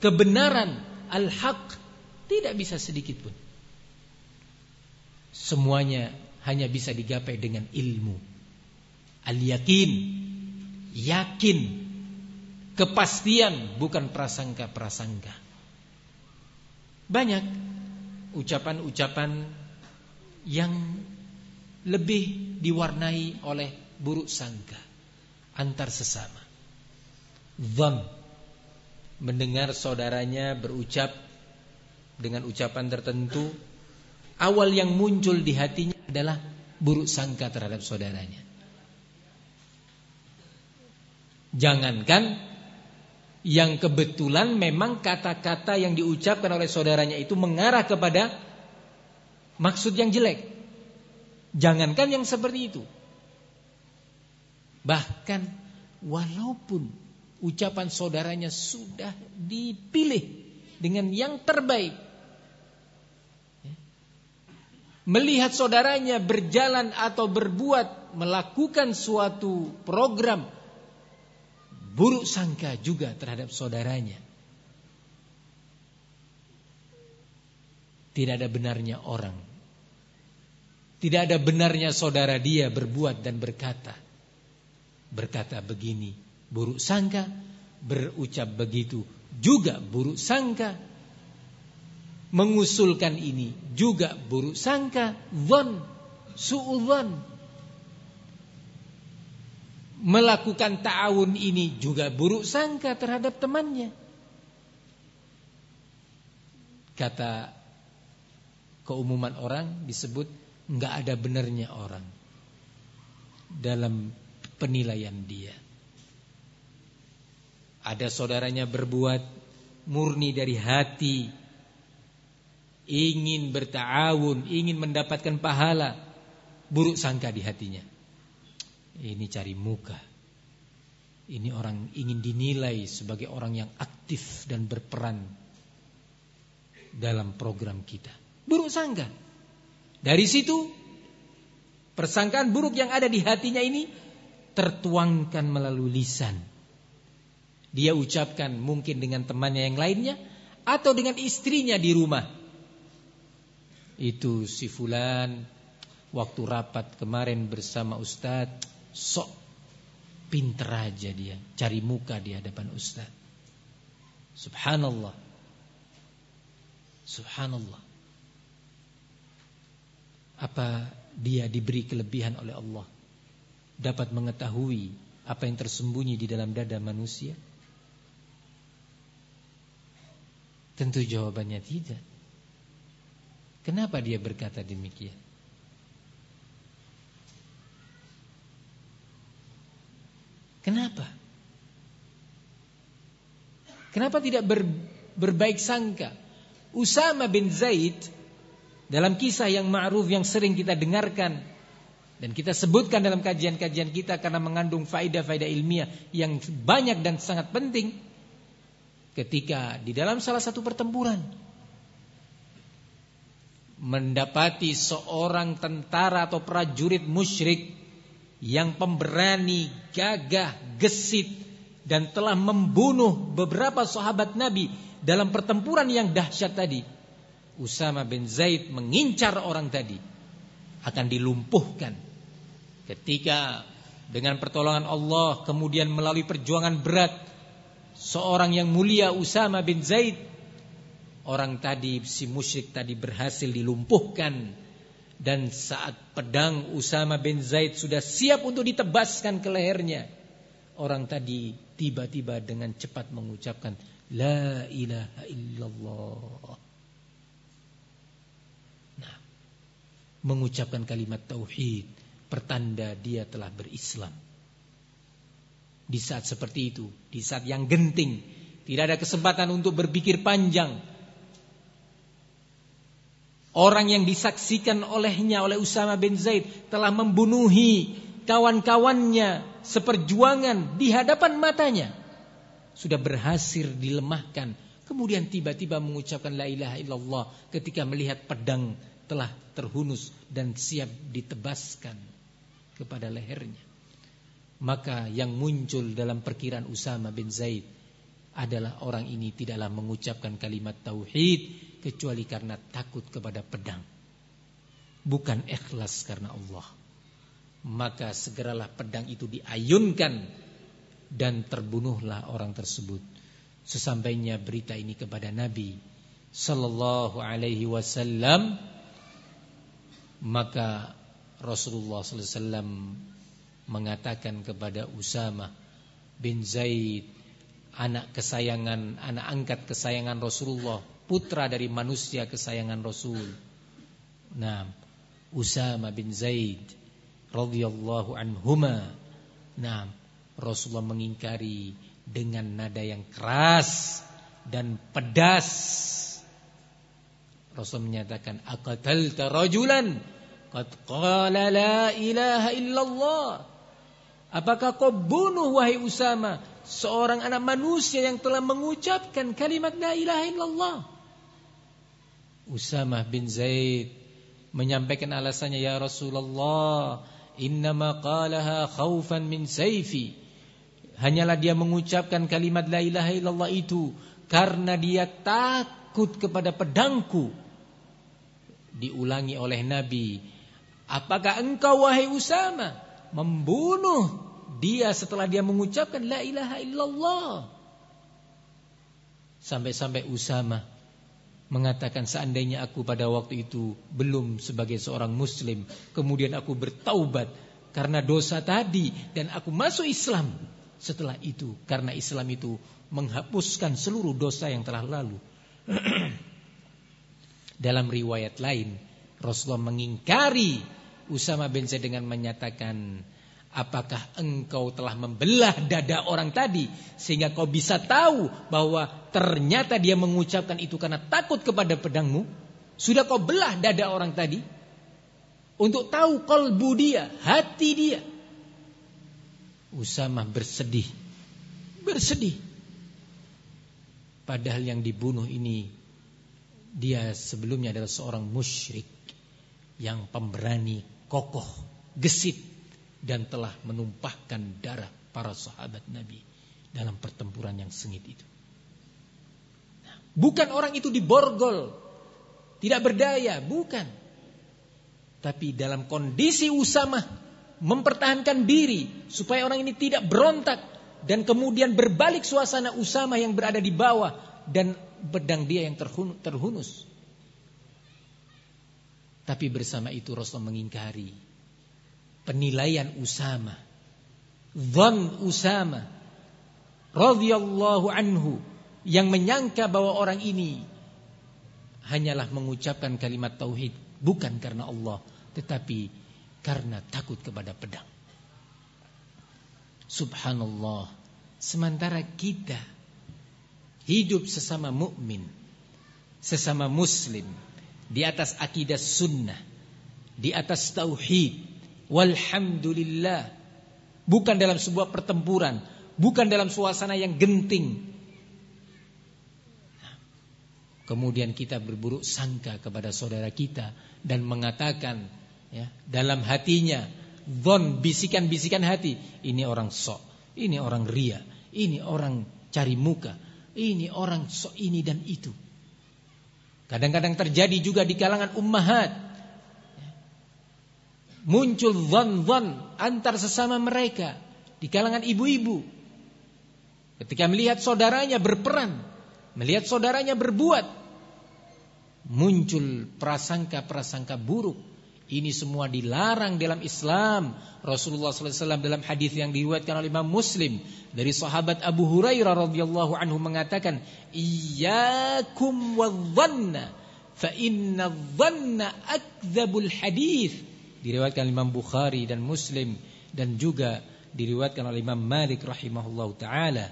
S2: kebenaran al-haq Tidak bisa sedikit pun. Semuanya hanya bisa digapai dengan ilmu. Al-yakin, yakin, kepastian bukan prasangka-prasangka. Banyak ucapan-ucapan yang lebih diwarnai oleh buruk sangka antar sesama. Zon mendengar saudaranya berucap dengan ucapan tertentu, awal yang muncul di hatinya adalah buruk sangka terhadap saudaranya. Jangankan yang kebetulan memang kata-kata yang diucapkan oleh saudaranya itu mengarah kepada maksud yang jelek. Jangankan yang seperti itu. Bahkan walaupun ucapan saudaranya sudah dipilih dengan yang terbaik. Melihat saudaranya berjalan atau berbuat melakukan suatu program buruk sangka juga terhadap saudaranya. Tidak ada benarnya orang. Tidak ada benarnya saudara dia berbuat dan berkata. Berkata begini, buruk sangka, berucap begitu juga buruk sangka. Mengusulkan ini juga buruk sangka, zon, su'udhan. Melakukan ta'awun ini juga buruk sangka terhadap temannya. Kata keumuman orang disebut nggak ada benarnya orang dalam penilaian dia. Ada saudaranya berbuat murni dari hati ingin bertawun, ingin mendapatkan pahala, buruk sangka di hatinya. Ini cari muka. Ini orang ingin dinilai sebagai orang yang aktif dan berperan dalam program kita. Buruk sangka. Dari situ persangkaan buruk yang ada di hatinya ini tertuangkan melalui lisan dia ucapkan mungkin dengan temannya yang lainnya atau dengan istrinya di rumah. Itu si fulan waktu rapat kemarin bersama Ustadz sok pinter aja dia cari muka di hadapan Ustadz. Subhanallah. Subhanallah. Apa dia diberi kelebihan oleh Allah? Dapat mengetahui apa yang tersembunyi di dalam dada manusia? Tentu jawabannya tidak. Kenapa dia berkata demikian? Kenapa? Kenapa tidak ber, berbaik sangka? Usama bin Zaid dalam kisah yang ma'ruf yang sering kita dengarkan dan kita sebutkan dalam kajian-kajian kita karena mengandung faedah-faedah ilmiah yang banyak dan sangat penting ketika di dalam salah satu pertempuran mendapati seorang tentara atau prajurit musyrik yang pemberani, gagah, gesit dan telah membunuh beberapa sahabat Nabi dalam pertempuran yang dahsyat tadi. Usama bin Zaid mengincar orang tadi akan dilumpuhkan. Ketika dengan pertolongan Allah kemudian melalui perjuangan berat seorang yang mulia Usama bin Zaid. Orang tadi si musyrik tadi berhasil dilumpuhkan. Dan saat pedang Usama bin Zaid sudah siap untuk ditebaskan ke lehernya orang tadi tiba-tiba dengan cepat mengucapkan la ilaha illallah. Nah mengucapkan kalimat tauhid pertanda dia telah berislam di saat seperti itu, di saat yang genting, tidak ada kesempatan untuk berpikir panjang. Orang yang disaksikan olehnya oleh Usama bin Zaid telah membunuhi kawan-kawannya seperjuangan di hadapan matanya. Sudah berhasil dilemahkan. Kemudian tiba-tiba mengucapkan la ilaha illallah ketika melihat pedang telah terhunus dan siap ditebaskan kepada lehernya. Maka yang muncul dalam perkiraan Usama bin Zaid adalah orang ini tidaklah mengucapkan kalimat tauhid kecuali karena takut kepada pedang. Bukan ikhlas karena Allah. Maka segeralah pedang itu diayunkan dan terbunuhlah orang tersebut. Sesampainya berita ini kepada Nabi sallallahu alaihi wasallam maka Rasulullah sallallahu alaihi wasallam mengatakan kepada Usama bin Zaid anak kesayangan anak angkat kesayangan Rasulullah putra dari manusia kesayangan Rasul. Nah Usama bin Zaid radhiyallahu anhuma. Nah Rasulullah mengingkari dengan nada yang keras dan pedas. Rasul menyatakan aqatalta rajulan? Qad qala la ilaha illallah Apakah kau bunuh wahai Usama seorang anak manusia yang telah mengucapkan kalimat la ilaha illallah? Usama bin Zaid menyampaikan alasannya ya Rasulullah, innama qalaha khaufan min sayfi. Hanyalah dia mengucapkan kalimat la ilaha illallah itu karena dia takut kepada pedangku. Diulangi oleh Nabi, apakah engkau wahai Usama membunuh dia setelah dia mengucapkan la ilaha illallah. Sampai-sampai Usama mengatakan seandainya aku pada waktu itu belum sebagai seorang muslim, kemudian aku bertaubat karena dosa tadi dan aku masuk Islam. Setelah itu karena Islam itu menghapuskan seluruh dosa yang telah lalu. Dalam riwayat lain Rasulullah mengingkari Usama bin Zaid dengan menyatakan Apakah engkau telah membelah dada orang tadi sehingga kau bisa tahu bahwa ternyata dia mengucapkan itu karena takut kepada pedangmu? Sudah kau belah dada orang tadi untuk tahu kalbu dia, hati dia. Usama bersedih. Bersedih. Padahal yang dibunuh ini dia sebelumnya adalah seorang musyrik yang pemberani, kokoh, gesit dan telah menumpahkan darah para sahabat Nabi dalam pertempuran yang sengit itu. Nah, bukan orang itu diborgol, tidak berdaya, bukan. Tapi dalam kondisi Usama mempertahankan diri supaya orang ini tidak berontak dan kemudian berbalik suasana Usama yang berada di bawah dan pedang dia yang terhunus. Tapi bersama itu Rasul mengingkari penilaian Usama. Dhan Usama radhiyallahu anhu yang menyangka bahwa orang ini hanyalah mengucapkan kalimat tauhid bukan karena Allah tetapi karena takut kepada pedang. Subhanallah. Sementara kita hidup sesama mukmin, sesama muslim di atas akidah sunnah, di atas tauhid, Walhamdulillah. Bukan dalam sebuah pertempuran. Bukan dalam suasana yang genting. Kemudian kita berburuk sangka kepada saudara kita. Dan mengatakan ya, dalam hatinya. Von bisikan-bisikan hati. Ini orang sok. Ini orang ria. Ini orang cari muka. Ini orang sok ini dan itu. Kadang-kadang terjadi juga di kalangan ummahat muncul zon-zon antar sesama mereka di kalangan ibu-ibu. Ketika melihat saudaranya berperan, melihat saudaranya berbuat, muncul prasangka-prasangka buruk. Ini semua dilarang dalam Islam. Rasulullah SAW dalam hadis yang diriwayatkan oleh Imam Muslim dari sahabat Abu Hurairah radhiyallahu anhu mengatakan, "Iyyakum wadh-dhanna fa inna dhanna akdzabul hadits." diriwayatkan Imam Bukhari dan Muslim dan juga diriwayatkan oleh Imam Malik rahimahullah taala.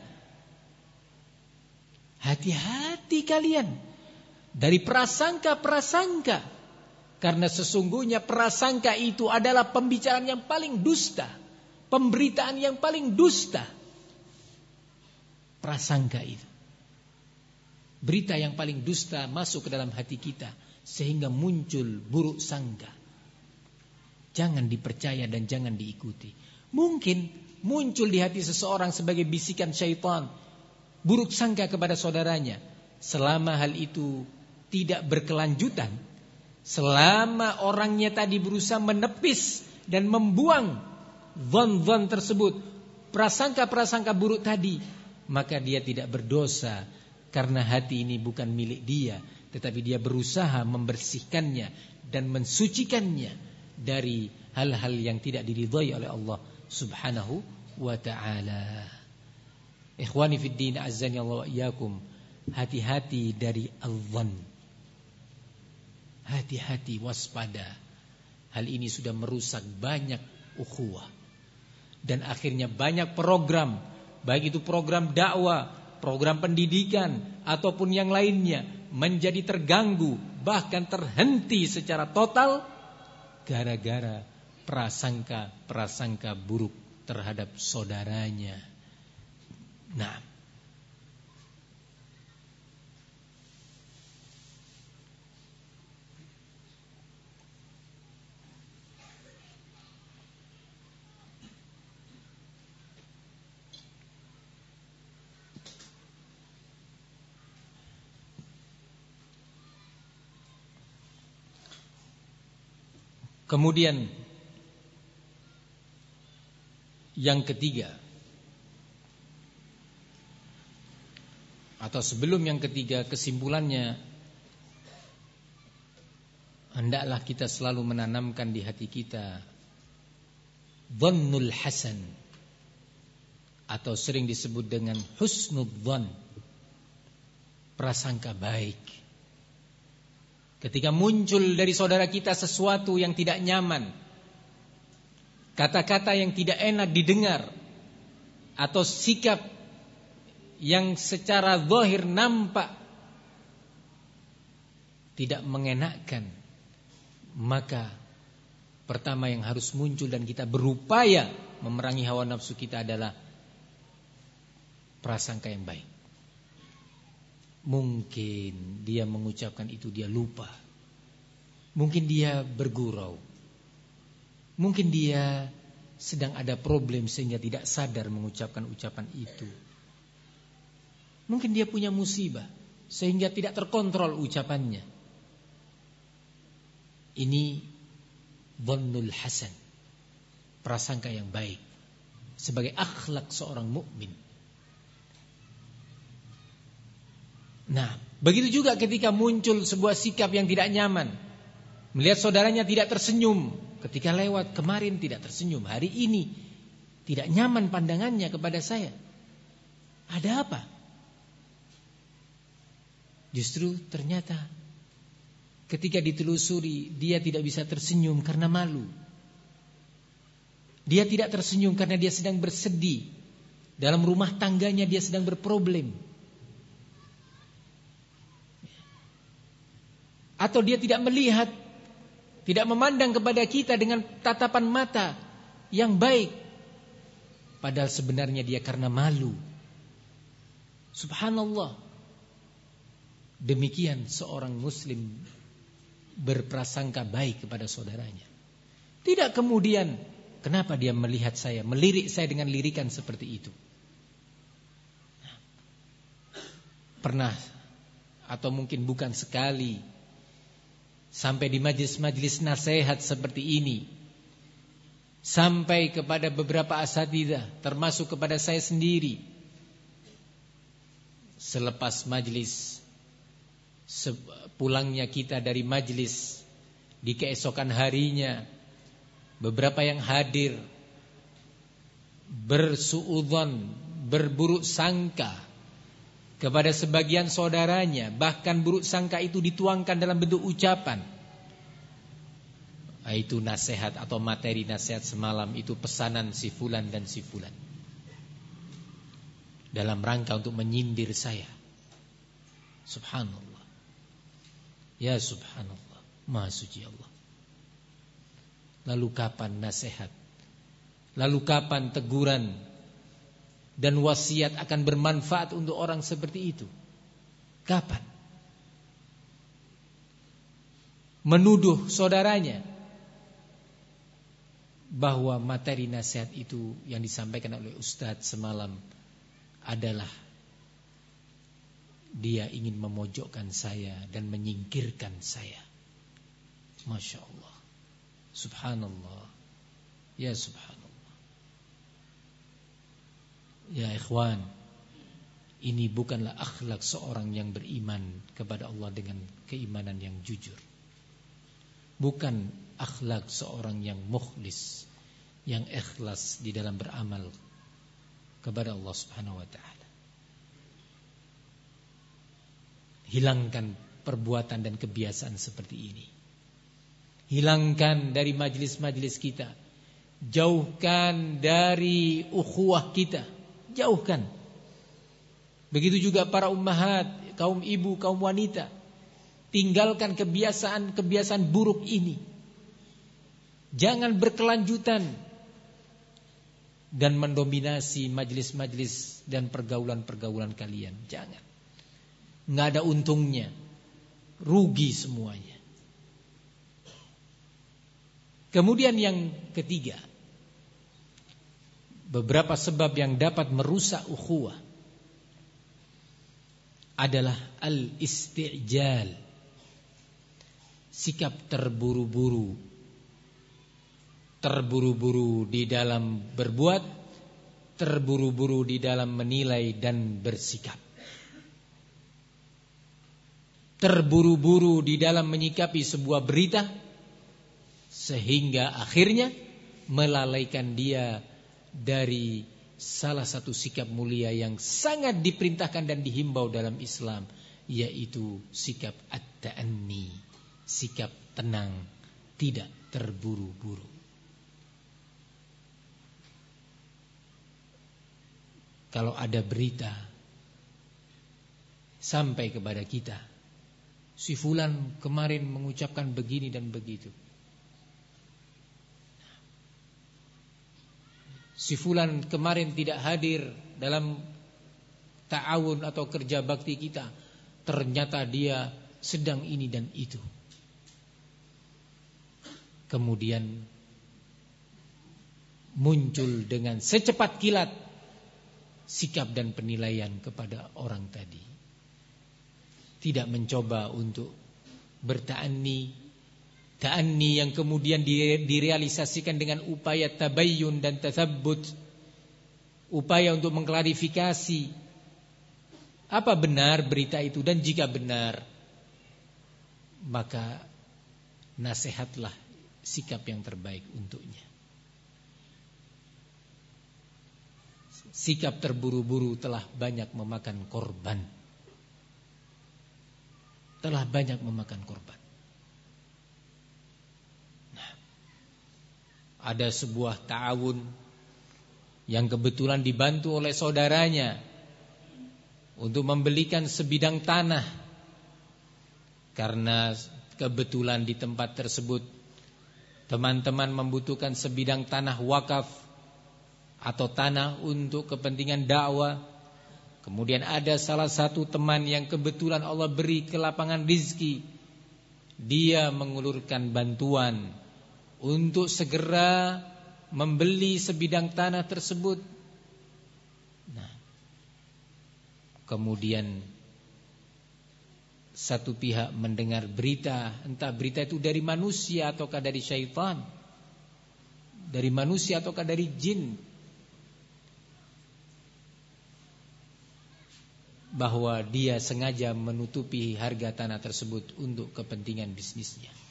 S2: Hati-hati kalian dari prasangka-prasangka karena sesungguhnya prasangka itu adalah pembicaraan yang paling dusta, pemberitaan yang paling dusta. Prasangka itu. Berita yang paling dusta masuk ke dalam hati kita sehingga muncul buruk sangka. Jangan dipercaya dan jangan diikuti. Mungkin muncul di hati seseorang sebagai bisikan syaitan. buruk sangka kepada saudaranya selama hal itu tidak berkelanjutan, selama orangnya tadi berusaha menepis dan membuang von-von tersebut, prasangka-prasangka buruk tadi, maka dia tidak berdosa karena hati ini bukan milik dia, tetapi dia berusaha membersihkannya dan mensucikannya dari hal-hal yang tidak diridhai oleh Allah Subhanahu wa taala. Ikhwani fid din azzani Allah wa iyyakum. Hati-hati dari al-dhann. Hati-hati waspada. Hal ini sudah merusak banyak ukhuwah. Dan akhirnya banyak program, baik itu program dakwah, program pendidikan ataupun yang lainnya menjadi terganggu bahkan terhenti secara total gara-gara prasangka-prasangka buruk terhadap saudaranya. Nah, Kemudian yang ketiga atau sebelum yang ketiga kesimpulannya hendaklah kita selalu menanamkan di hati kita dhannul hasan atau sering disebut dengan husnudzan prasangka baik ketika muncul dari saudara kita sesuatu yang tidak nyaman kata-kata yang tidak enak didengar atau sikap yang secara zahir nampak tidak mengenakkan maka pertama yang harus muncul dan kita berupaya memerangi hawa nafsu kita adalah prasangka yang baik mungkin dia mengucapkan itu dia lupa mungkin dia bergurau Mungkin dia sedang ada problem sehingga tidak sadar mengucapkan ucapan itu. Mungkin dia punya musibah sehingga tidak terkontrol ucapannya. Ini dhannul hasan. Prasangka yang baik sebagai akhlak seorang mukmin. Nah, begitu juga ketika muncul sebuah sikap yang tidak nyaman, melihat saudaranya tidak tersenyum, Ketika lewat kemarin tidak tersenyum, hari ini tidak nyaman pandangannya kepada saya. Ada apa? Justru ternyata ketika ditelusuri dia tidak bisa tersenyum karena malu. Dia tidak tersenyum karena dia sedang bersedih. Dalam rumah tangganya dia sedang berproblem. Atau dia tidak melihat tidak memandang kepada kita dengan tatapan mata yang baik. Padahal sebenarnya dia karena malu. Subhanallah. Demikian seorang muslim berprasangka baik kepada saudaranya. Tidak kemudian kenapa dia melihat saya, melirik saya dengan lirikan seperti itu. Pernah atau mungkin bukan sekali Sampai di majlis-majlis nasihat seperti ini. Sampai kepada beberapa asatidah Termasuk kepada saya sendiri. Selepas majlis Pulangnya kita dari majlis Di keesokan harinya Beberapa yang hadir Bersuudon Berburuk sangka kepada sebagian saudaranya, bahkan buruk sangka itu dituangkan dalam bentuk ucapan. Itu nasihat atau materi nasihat semalam itu pesanan si fulan dan si fulan. Dalam rangka untuk menyindir saya. Subhanallah. Ya subhanallah. Maha suci Allah. Lalu kapan nasihat? Lalu kapan teguran dan wasiat akan bermanfaat untuk orang seperti itu. Kapan? Menuduh saudaranya bahwa materi nasihat itu yang disampaikan oleh Ustadz semalam adalah dia ingin memojokkan saya dan menyingkirkan saya. Masya Allah. Subhanallah. Ya subhanallah. Ya ikhwan. Ini bukanlah akhlak seorang yang beriman kepada Allah dengan keimanan yang jujur. Bukan akhlak seorang yang mukhlis, yang ikhlas di dalam beramal kepada Allah Subhanahu wa taala. Hilangkan perbuatan dan kebiasaan seperti ini. Hilangkan dari majlis-majlis kita. Jauhkan dari ukhuwah kita. Jauhkan. Begitu juga para ummahat, kaum ibu, kaum wanita. Tinggalkan kebiasaan-kebiasaan buruk ini. Jangan berkelanjutan dan mendominasi majlis-majlis dan pergaulan-pergaulan kalian. Jangan. Nggak ada untungnya. Rugi semuanya. Kemudian yang ketiga. Beberapa sebab yang dapat merusak ukhuwah adalah al-isti'jal. Sikap terburu-buru terburu-buru di dalam berbuat, terburu-buru di dalam menilai dan bersikap. Terburu-buru di dalam menyikapi sebuah berita sehingga akhirnya melalaikan dia dari salah satu sikap mulia yang sangat diperintahkan dan dihimbau dalam Islam yaitu sikap at-ta'anni, sikap tenang, tidak terburu-buru. kalau ada berita sampai kepada kita. Si fulan kemarin mengucapkan begini dan begitu. Si fulan kemarin tidak hadir dalam ta'awun atau kerja bakti kita. Ternyata dia sedang ini dan itu. Kemudian muncul dengan secepat kilat sikap dan penilaian kepada orang tadi. Tidak mencoba untuk bertani Ta'anni yang kemudian direalisasikan dengan upaya tabayyun dan tathabbut. Upaya untuk mengklarifikasi apa benar berita itu dan jika benar maka nasihatlah sikap yang terbaik untuknya. sikap terburu-buru telah banyak memakan korban. Telah banyak memakan korban. Ada sebuah ta'awun yang kebetulan dibantu oleh saudaranya untuk membelikan sebidang tanah karena kebetulan di tempat tersebut teman-teman membutuhkan sebidang tanah wakaf atau tanah untuk kepentingan dakwah. Kemudian ada salah satu teman yang kebetulan Allah beri ke lapangan rizki. Dia mengulurkan bantuan untuk segera membeli sebidang tanah tersebut. Nah, kemudian satu pihak mendengar berita, entah berita itu dari manusia ataukah dari syaitan, dari manusia ataukah dari jin, bahwa dia sengaja menutupi harga tanah tersebut untuk kepentingan bisnisnya.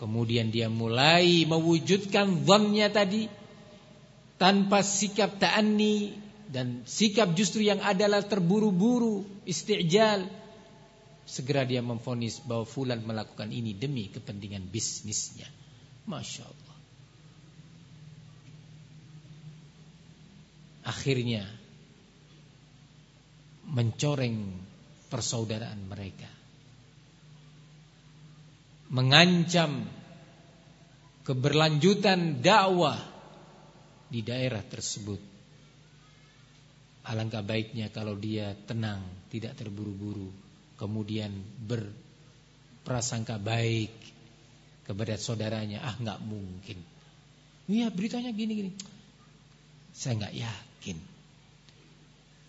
S2: Kemudian dia mulai mewujudkan zonnya tadi tanpa sikap ta'anni dan sikap justru yang adalah terburu-buru, isti'jal. Segera dia memfonis bahwa fulan melakukan ini demi kepentingan bisnisnya. Masya Allah. Akhirnya mencoreng persaudaraan mereka. Mengancam keberlanjutan dakwah di daerah tersebut. Alangkah baiknya kalau dia tenang, tidak terburu-buru, kemudian berprasangka baik kepada saudaranya. Ah, nggak mungkin. Iya, beritanya gini-gini. Saya nggak yakin.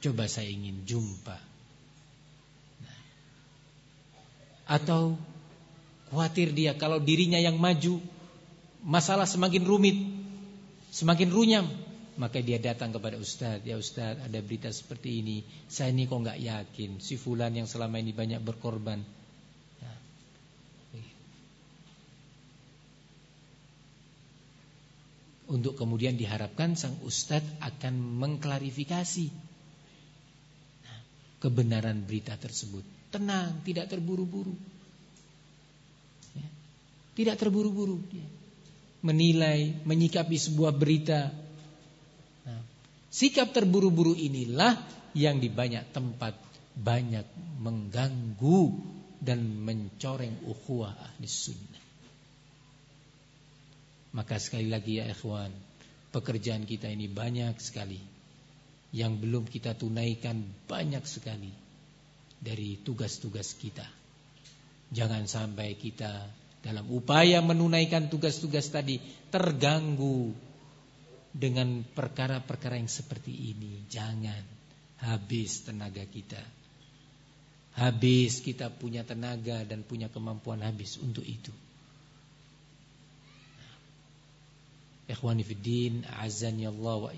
S2: Coba saya ingin jumpa Atau khawatir dia kalau dirinya yang maju, masalah semakin rumit, semakin runyam, maka dia datang kepada Ustadz, ya Ustadz ada berita seperti ini, saya ini kok nggak yakin, si Fulan yang selama ini banyak berkorban. Ya. Untuk kemudian diharapkan sang Ustadz akan mengklarifikasi nah, kebenaran berita tersebut. Tenang, tidak terburu-buru. Tidak terburu-buru. Menilai, menyikapi sebuah berita Sikap terburu-buru inilah yang di banyak tempat banyak mengganggu dan mencoreng ukhuwah ahli sunnah. Maka sekali lagi ya ikhwan, pekerjaan kita ini banyak sekali. Yang belum kita tunaikan banyak sekali dari tugas-tugas kita. Jangan sampai kita dalam upaya menunaikan tugas-tugas tadi terganggu dengan perkara-perkara yang seperti ini. Jangan habis tenaga kita. Habis kita punya tenaga dan punya kemampuan habis untuk itu. Ikhwani fiddin, azani Allah wa.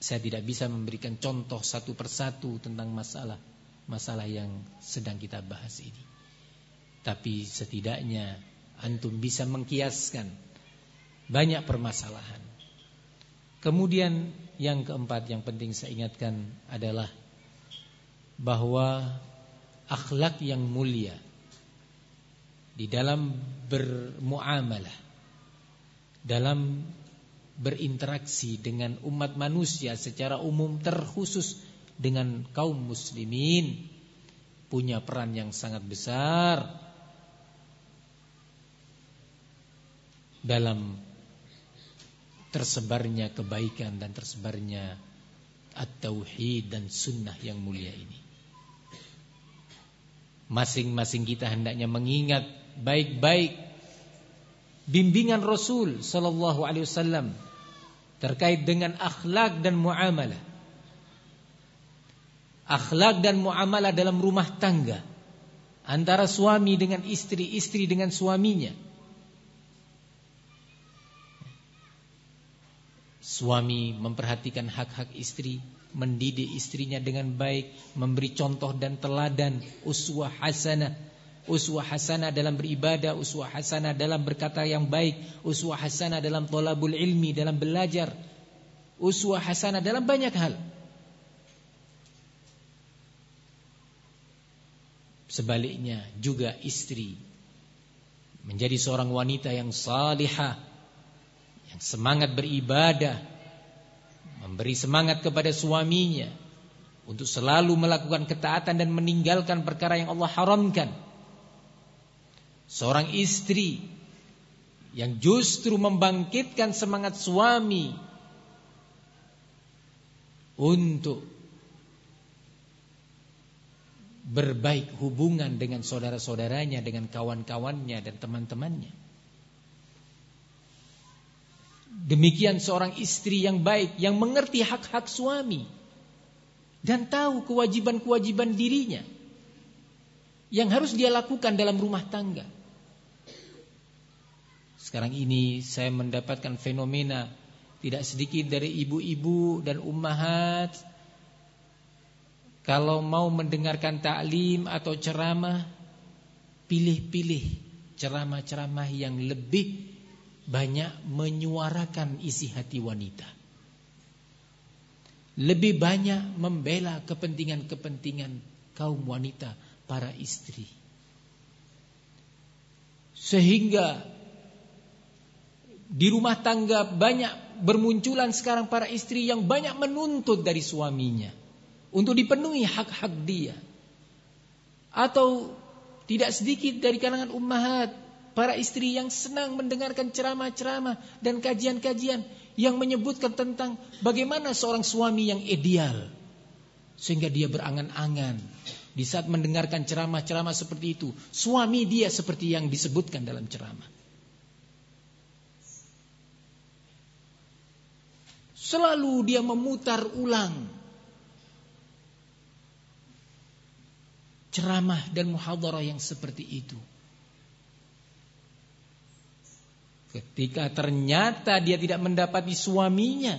S2: Saya tidak bisa memberikan contoh satu persatu tentang masalah masalah yang sedang kita bahas ini. Tapi setidaknya antum bisa mengkiaskan banyak permasalahan. Kemudian yang keempat yang penting saya ingatkan adalah bahwa akhlak yang mulia di dalam bermuamalah, dalam berinteraksi dengan umat manusia secara umum terkhusus dengan kaum muslimin punya peran yang sangat besar dalam tersebarnya kebaikan dan tersebarnya at-tauhid dan sunnah yang mulia ini. Masing-masing kita hendaknya mengingat baik-baik bimbingan Rasul sallallahu alaihi wasallam terkait dengan akhlak dan muamalah. Akhlak dan muamalah dalam rumah tangga antara suami dengan istri, istri dengan suaminya Suami memperhatikan hak-hak istri, mendidik istrinya dengan baik, memberi contoh dan teladan, uswah hasanah. Uswah hasanah dalam beribadah, uswah hasanah dalam berkata yang baik, uswah hasanah dalam tolabul ilmi, dalam belajar, uswah hasanah dalam banyak hal. Sebaliknya juga istri menjadi seorang wanita yang salihah yang semangat beribadah, memberi semangat kepada suaminya untuk selalu melakukan ketaatan dan meninggalkan perkara yang Allah haramkan. Seorang istri yang justru membangkitkan semangat suami untuk berbaik hubungan dengan saudara-saudaranya, dengan kawan-kawannya dan teman-temannya. Demikian seorang istri yang baik yang mengerti hak-hak suami dan tahu kewajiban-kewajiban dirinya yang harus dia lakukan dalam rumah tangga. Sekarang ini saya mendapatkan fenomena tidak sedikit dari ibu-ibu dan ummahat kalau mau mendengarkan taklim atau ceramah pilih-pilih ceramah-ceramah yang lebih banyak menyuarakan isi hati wanita. Lebih banyak membela kepentingan-kepentingan kaum wanita, para istri. Sehingga di rumah tangga banyak bermunculan sekarang para istri yang banyak menuntut dari suaminya untuk dipenuhi hak-hak dia. Atau tidak sedikit dari kalangan ummahat para istri yang senang mendengarkan ceramah-ceramah dan kajian-kajian yang menyebutkan tentang bagaimana seorang suami yang ideal. Sehingga dia berangan-angan di saat mendengarkan ceramah-ceramah seperti itu. Suami dia seperti yang disebutkan dalam ceramah. Selalu dia memutar ulang ceramah dan muhadarah yang seperti itu. Ketika ternyata dia tidak mendapati suaminya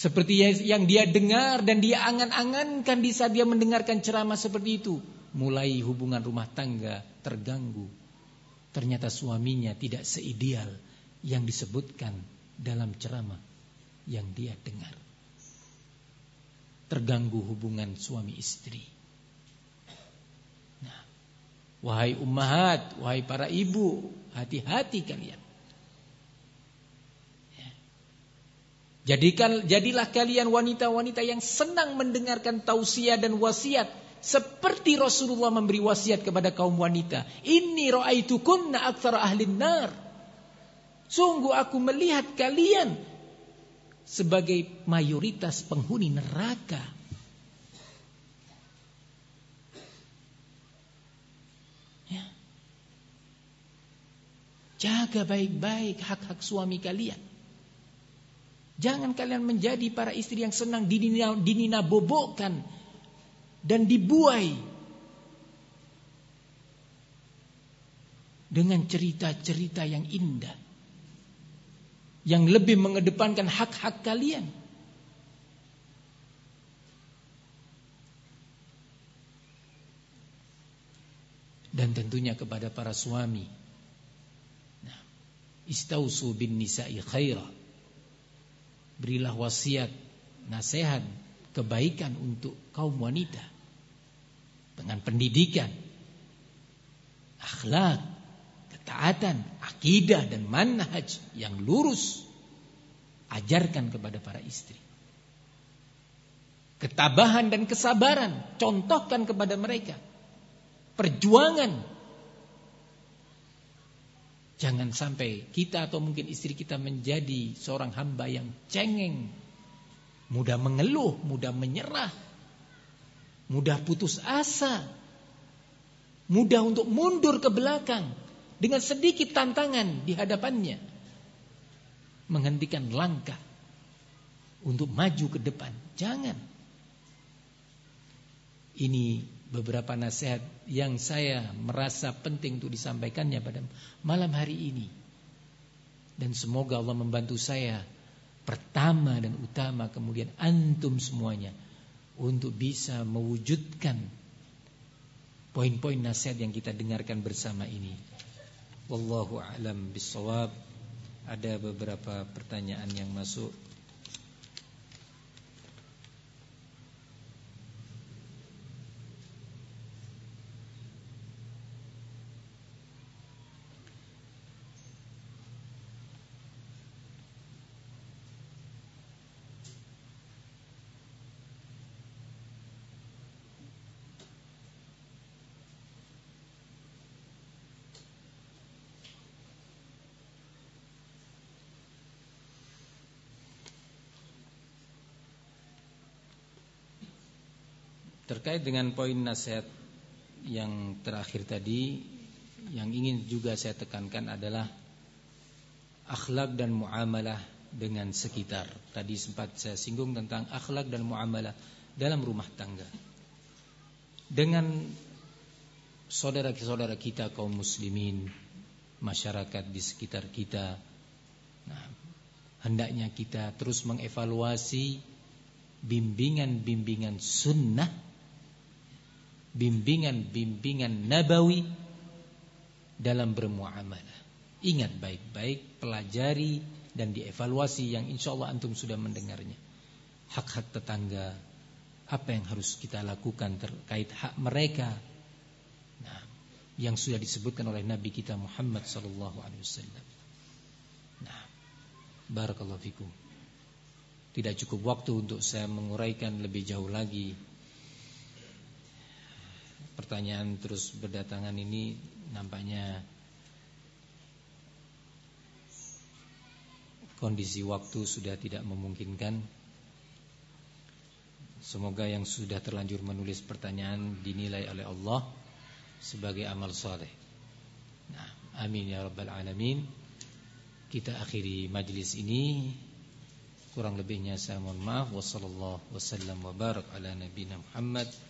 S2: seperti yang dia dengar dan dia angan-angankan di saat dia mendengarkan ceramah seperti itu, mulai hubungan rumah tangga terganggu. Ternyata suaminya tidak seideal yang disebutkan dalam ceramah yang dia dengar. Terganggu hubungan suami istri. Wahai ummahat, wahai para ibu, hati-hati kalian. Ya. Jadikan jadilah kalian wanita-wanita yang senang mendengarkan tausiah dan wasiat seperti Rasulullah memberi wasiat kepada kaum wanita. Ini ra'aitukunna aktsara ahlin nar. Sungguh aku melihat kalian sebagai mayoritas penghuni neraka. Jaga baik-baik hak-hak suami kalian. Jangan kalian menjadi para istri yang senang dinina, dinina bobokan dan dibuai dengan cerita-cerita yang indah yang lebih mengedepankan hak-hak kalian. Dan tentunya kepada para suami Istausu bin nisa'i khaira. Berilah wasiat, nasihat, kebaikan untuk kaum wanita. Dengan pendidikan, akhlak, ketaatan, akidah dan manhaj yang lurus. Ajarkan kepada para istri. Ketabahan dan kesabaran, contohkan kepada mereka. Perjuangan Jangan sampai kita atau mungkin istri kita menjadi seorang hamba yang cengeng, mudah mengeluh, mudah menyerah, mudah putus asa, mudah untuk mundur ke belakang dengan sedikit tantangan di hadapannya, menghentikan langkah untuk maju ke depan. Jangan. Ini beberapa nasihat yang saya merasa penting untuk disampaikannya pada malam hari ini. Dan semoga Allah membantu saya pertama dan utama kemudian antum semuanya untuk bisa mewujudkan poin-poin nasihat yang kita dengarkan bersama ini. Wallahu a'lam bissawab. Ada beberapa pertanyaan yang masuk Terkait dengan poin nasihat yang terakhir tadi Yang ingin juga saya tekankan adalah Akhlak dan muamalah dengan sekitar. Tadi sempat saya singgung tentang akhlak dan muamalah dalam rumah tangga. Dengan saudara-saudara kita kaum muslimin Masyarakat di sekitar kita Nah, hendaknya kita terus mengevaluasi bimbingan-bimbingan sunnah bimbingan-bimbingan nabawi dalam bermuamalah. Ingat baik-baik, pelajari dan dievaluasi yang insya Allah antum sudah mendengarnya. Hak-hak tetangga, apa yang harus kita lakukan terkait hak mereka. Nah, yang sudah disebutkan oleh Nabi kita Muhammad sallallahu alaihi wasallam. Nah, barakallahu fikum. Tidak cukup waktu untuk saya menguraikan lebih jauh lagi pertanyaan terus berdatangan ini nampaknya kondisi waktu sudah tidak memungkinkan. Semoga yang sudah terlanjur menulis pertanyaan dinilai oleh Allah sebagai amal soleh. Nah, amin ya rabbal alamin. Kita akhiri majlis ini. Kurang lebihnya saya mohon maaf. Wassalamualaikum warahmatullahi wabarakatuh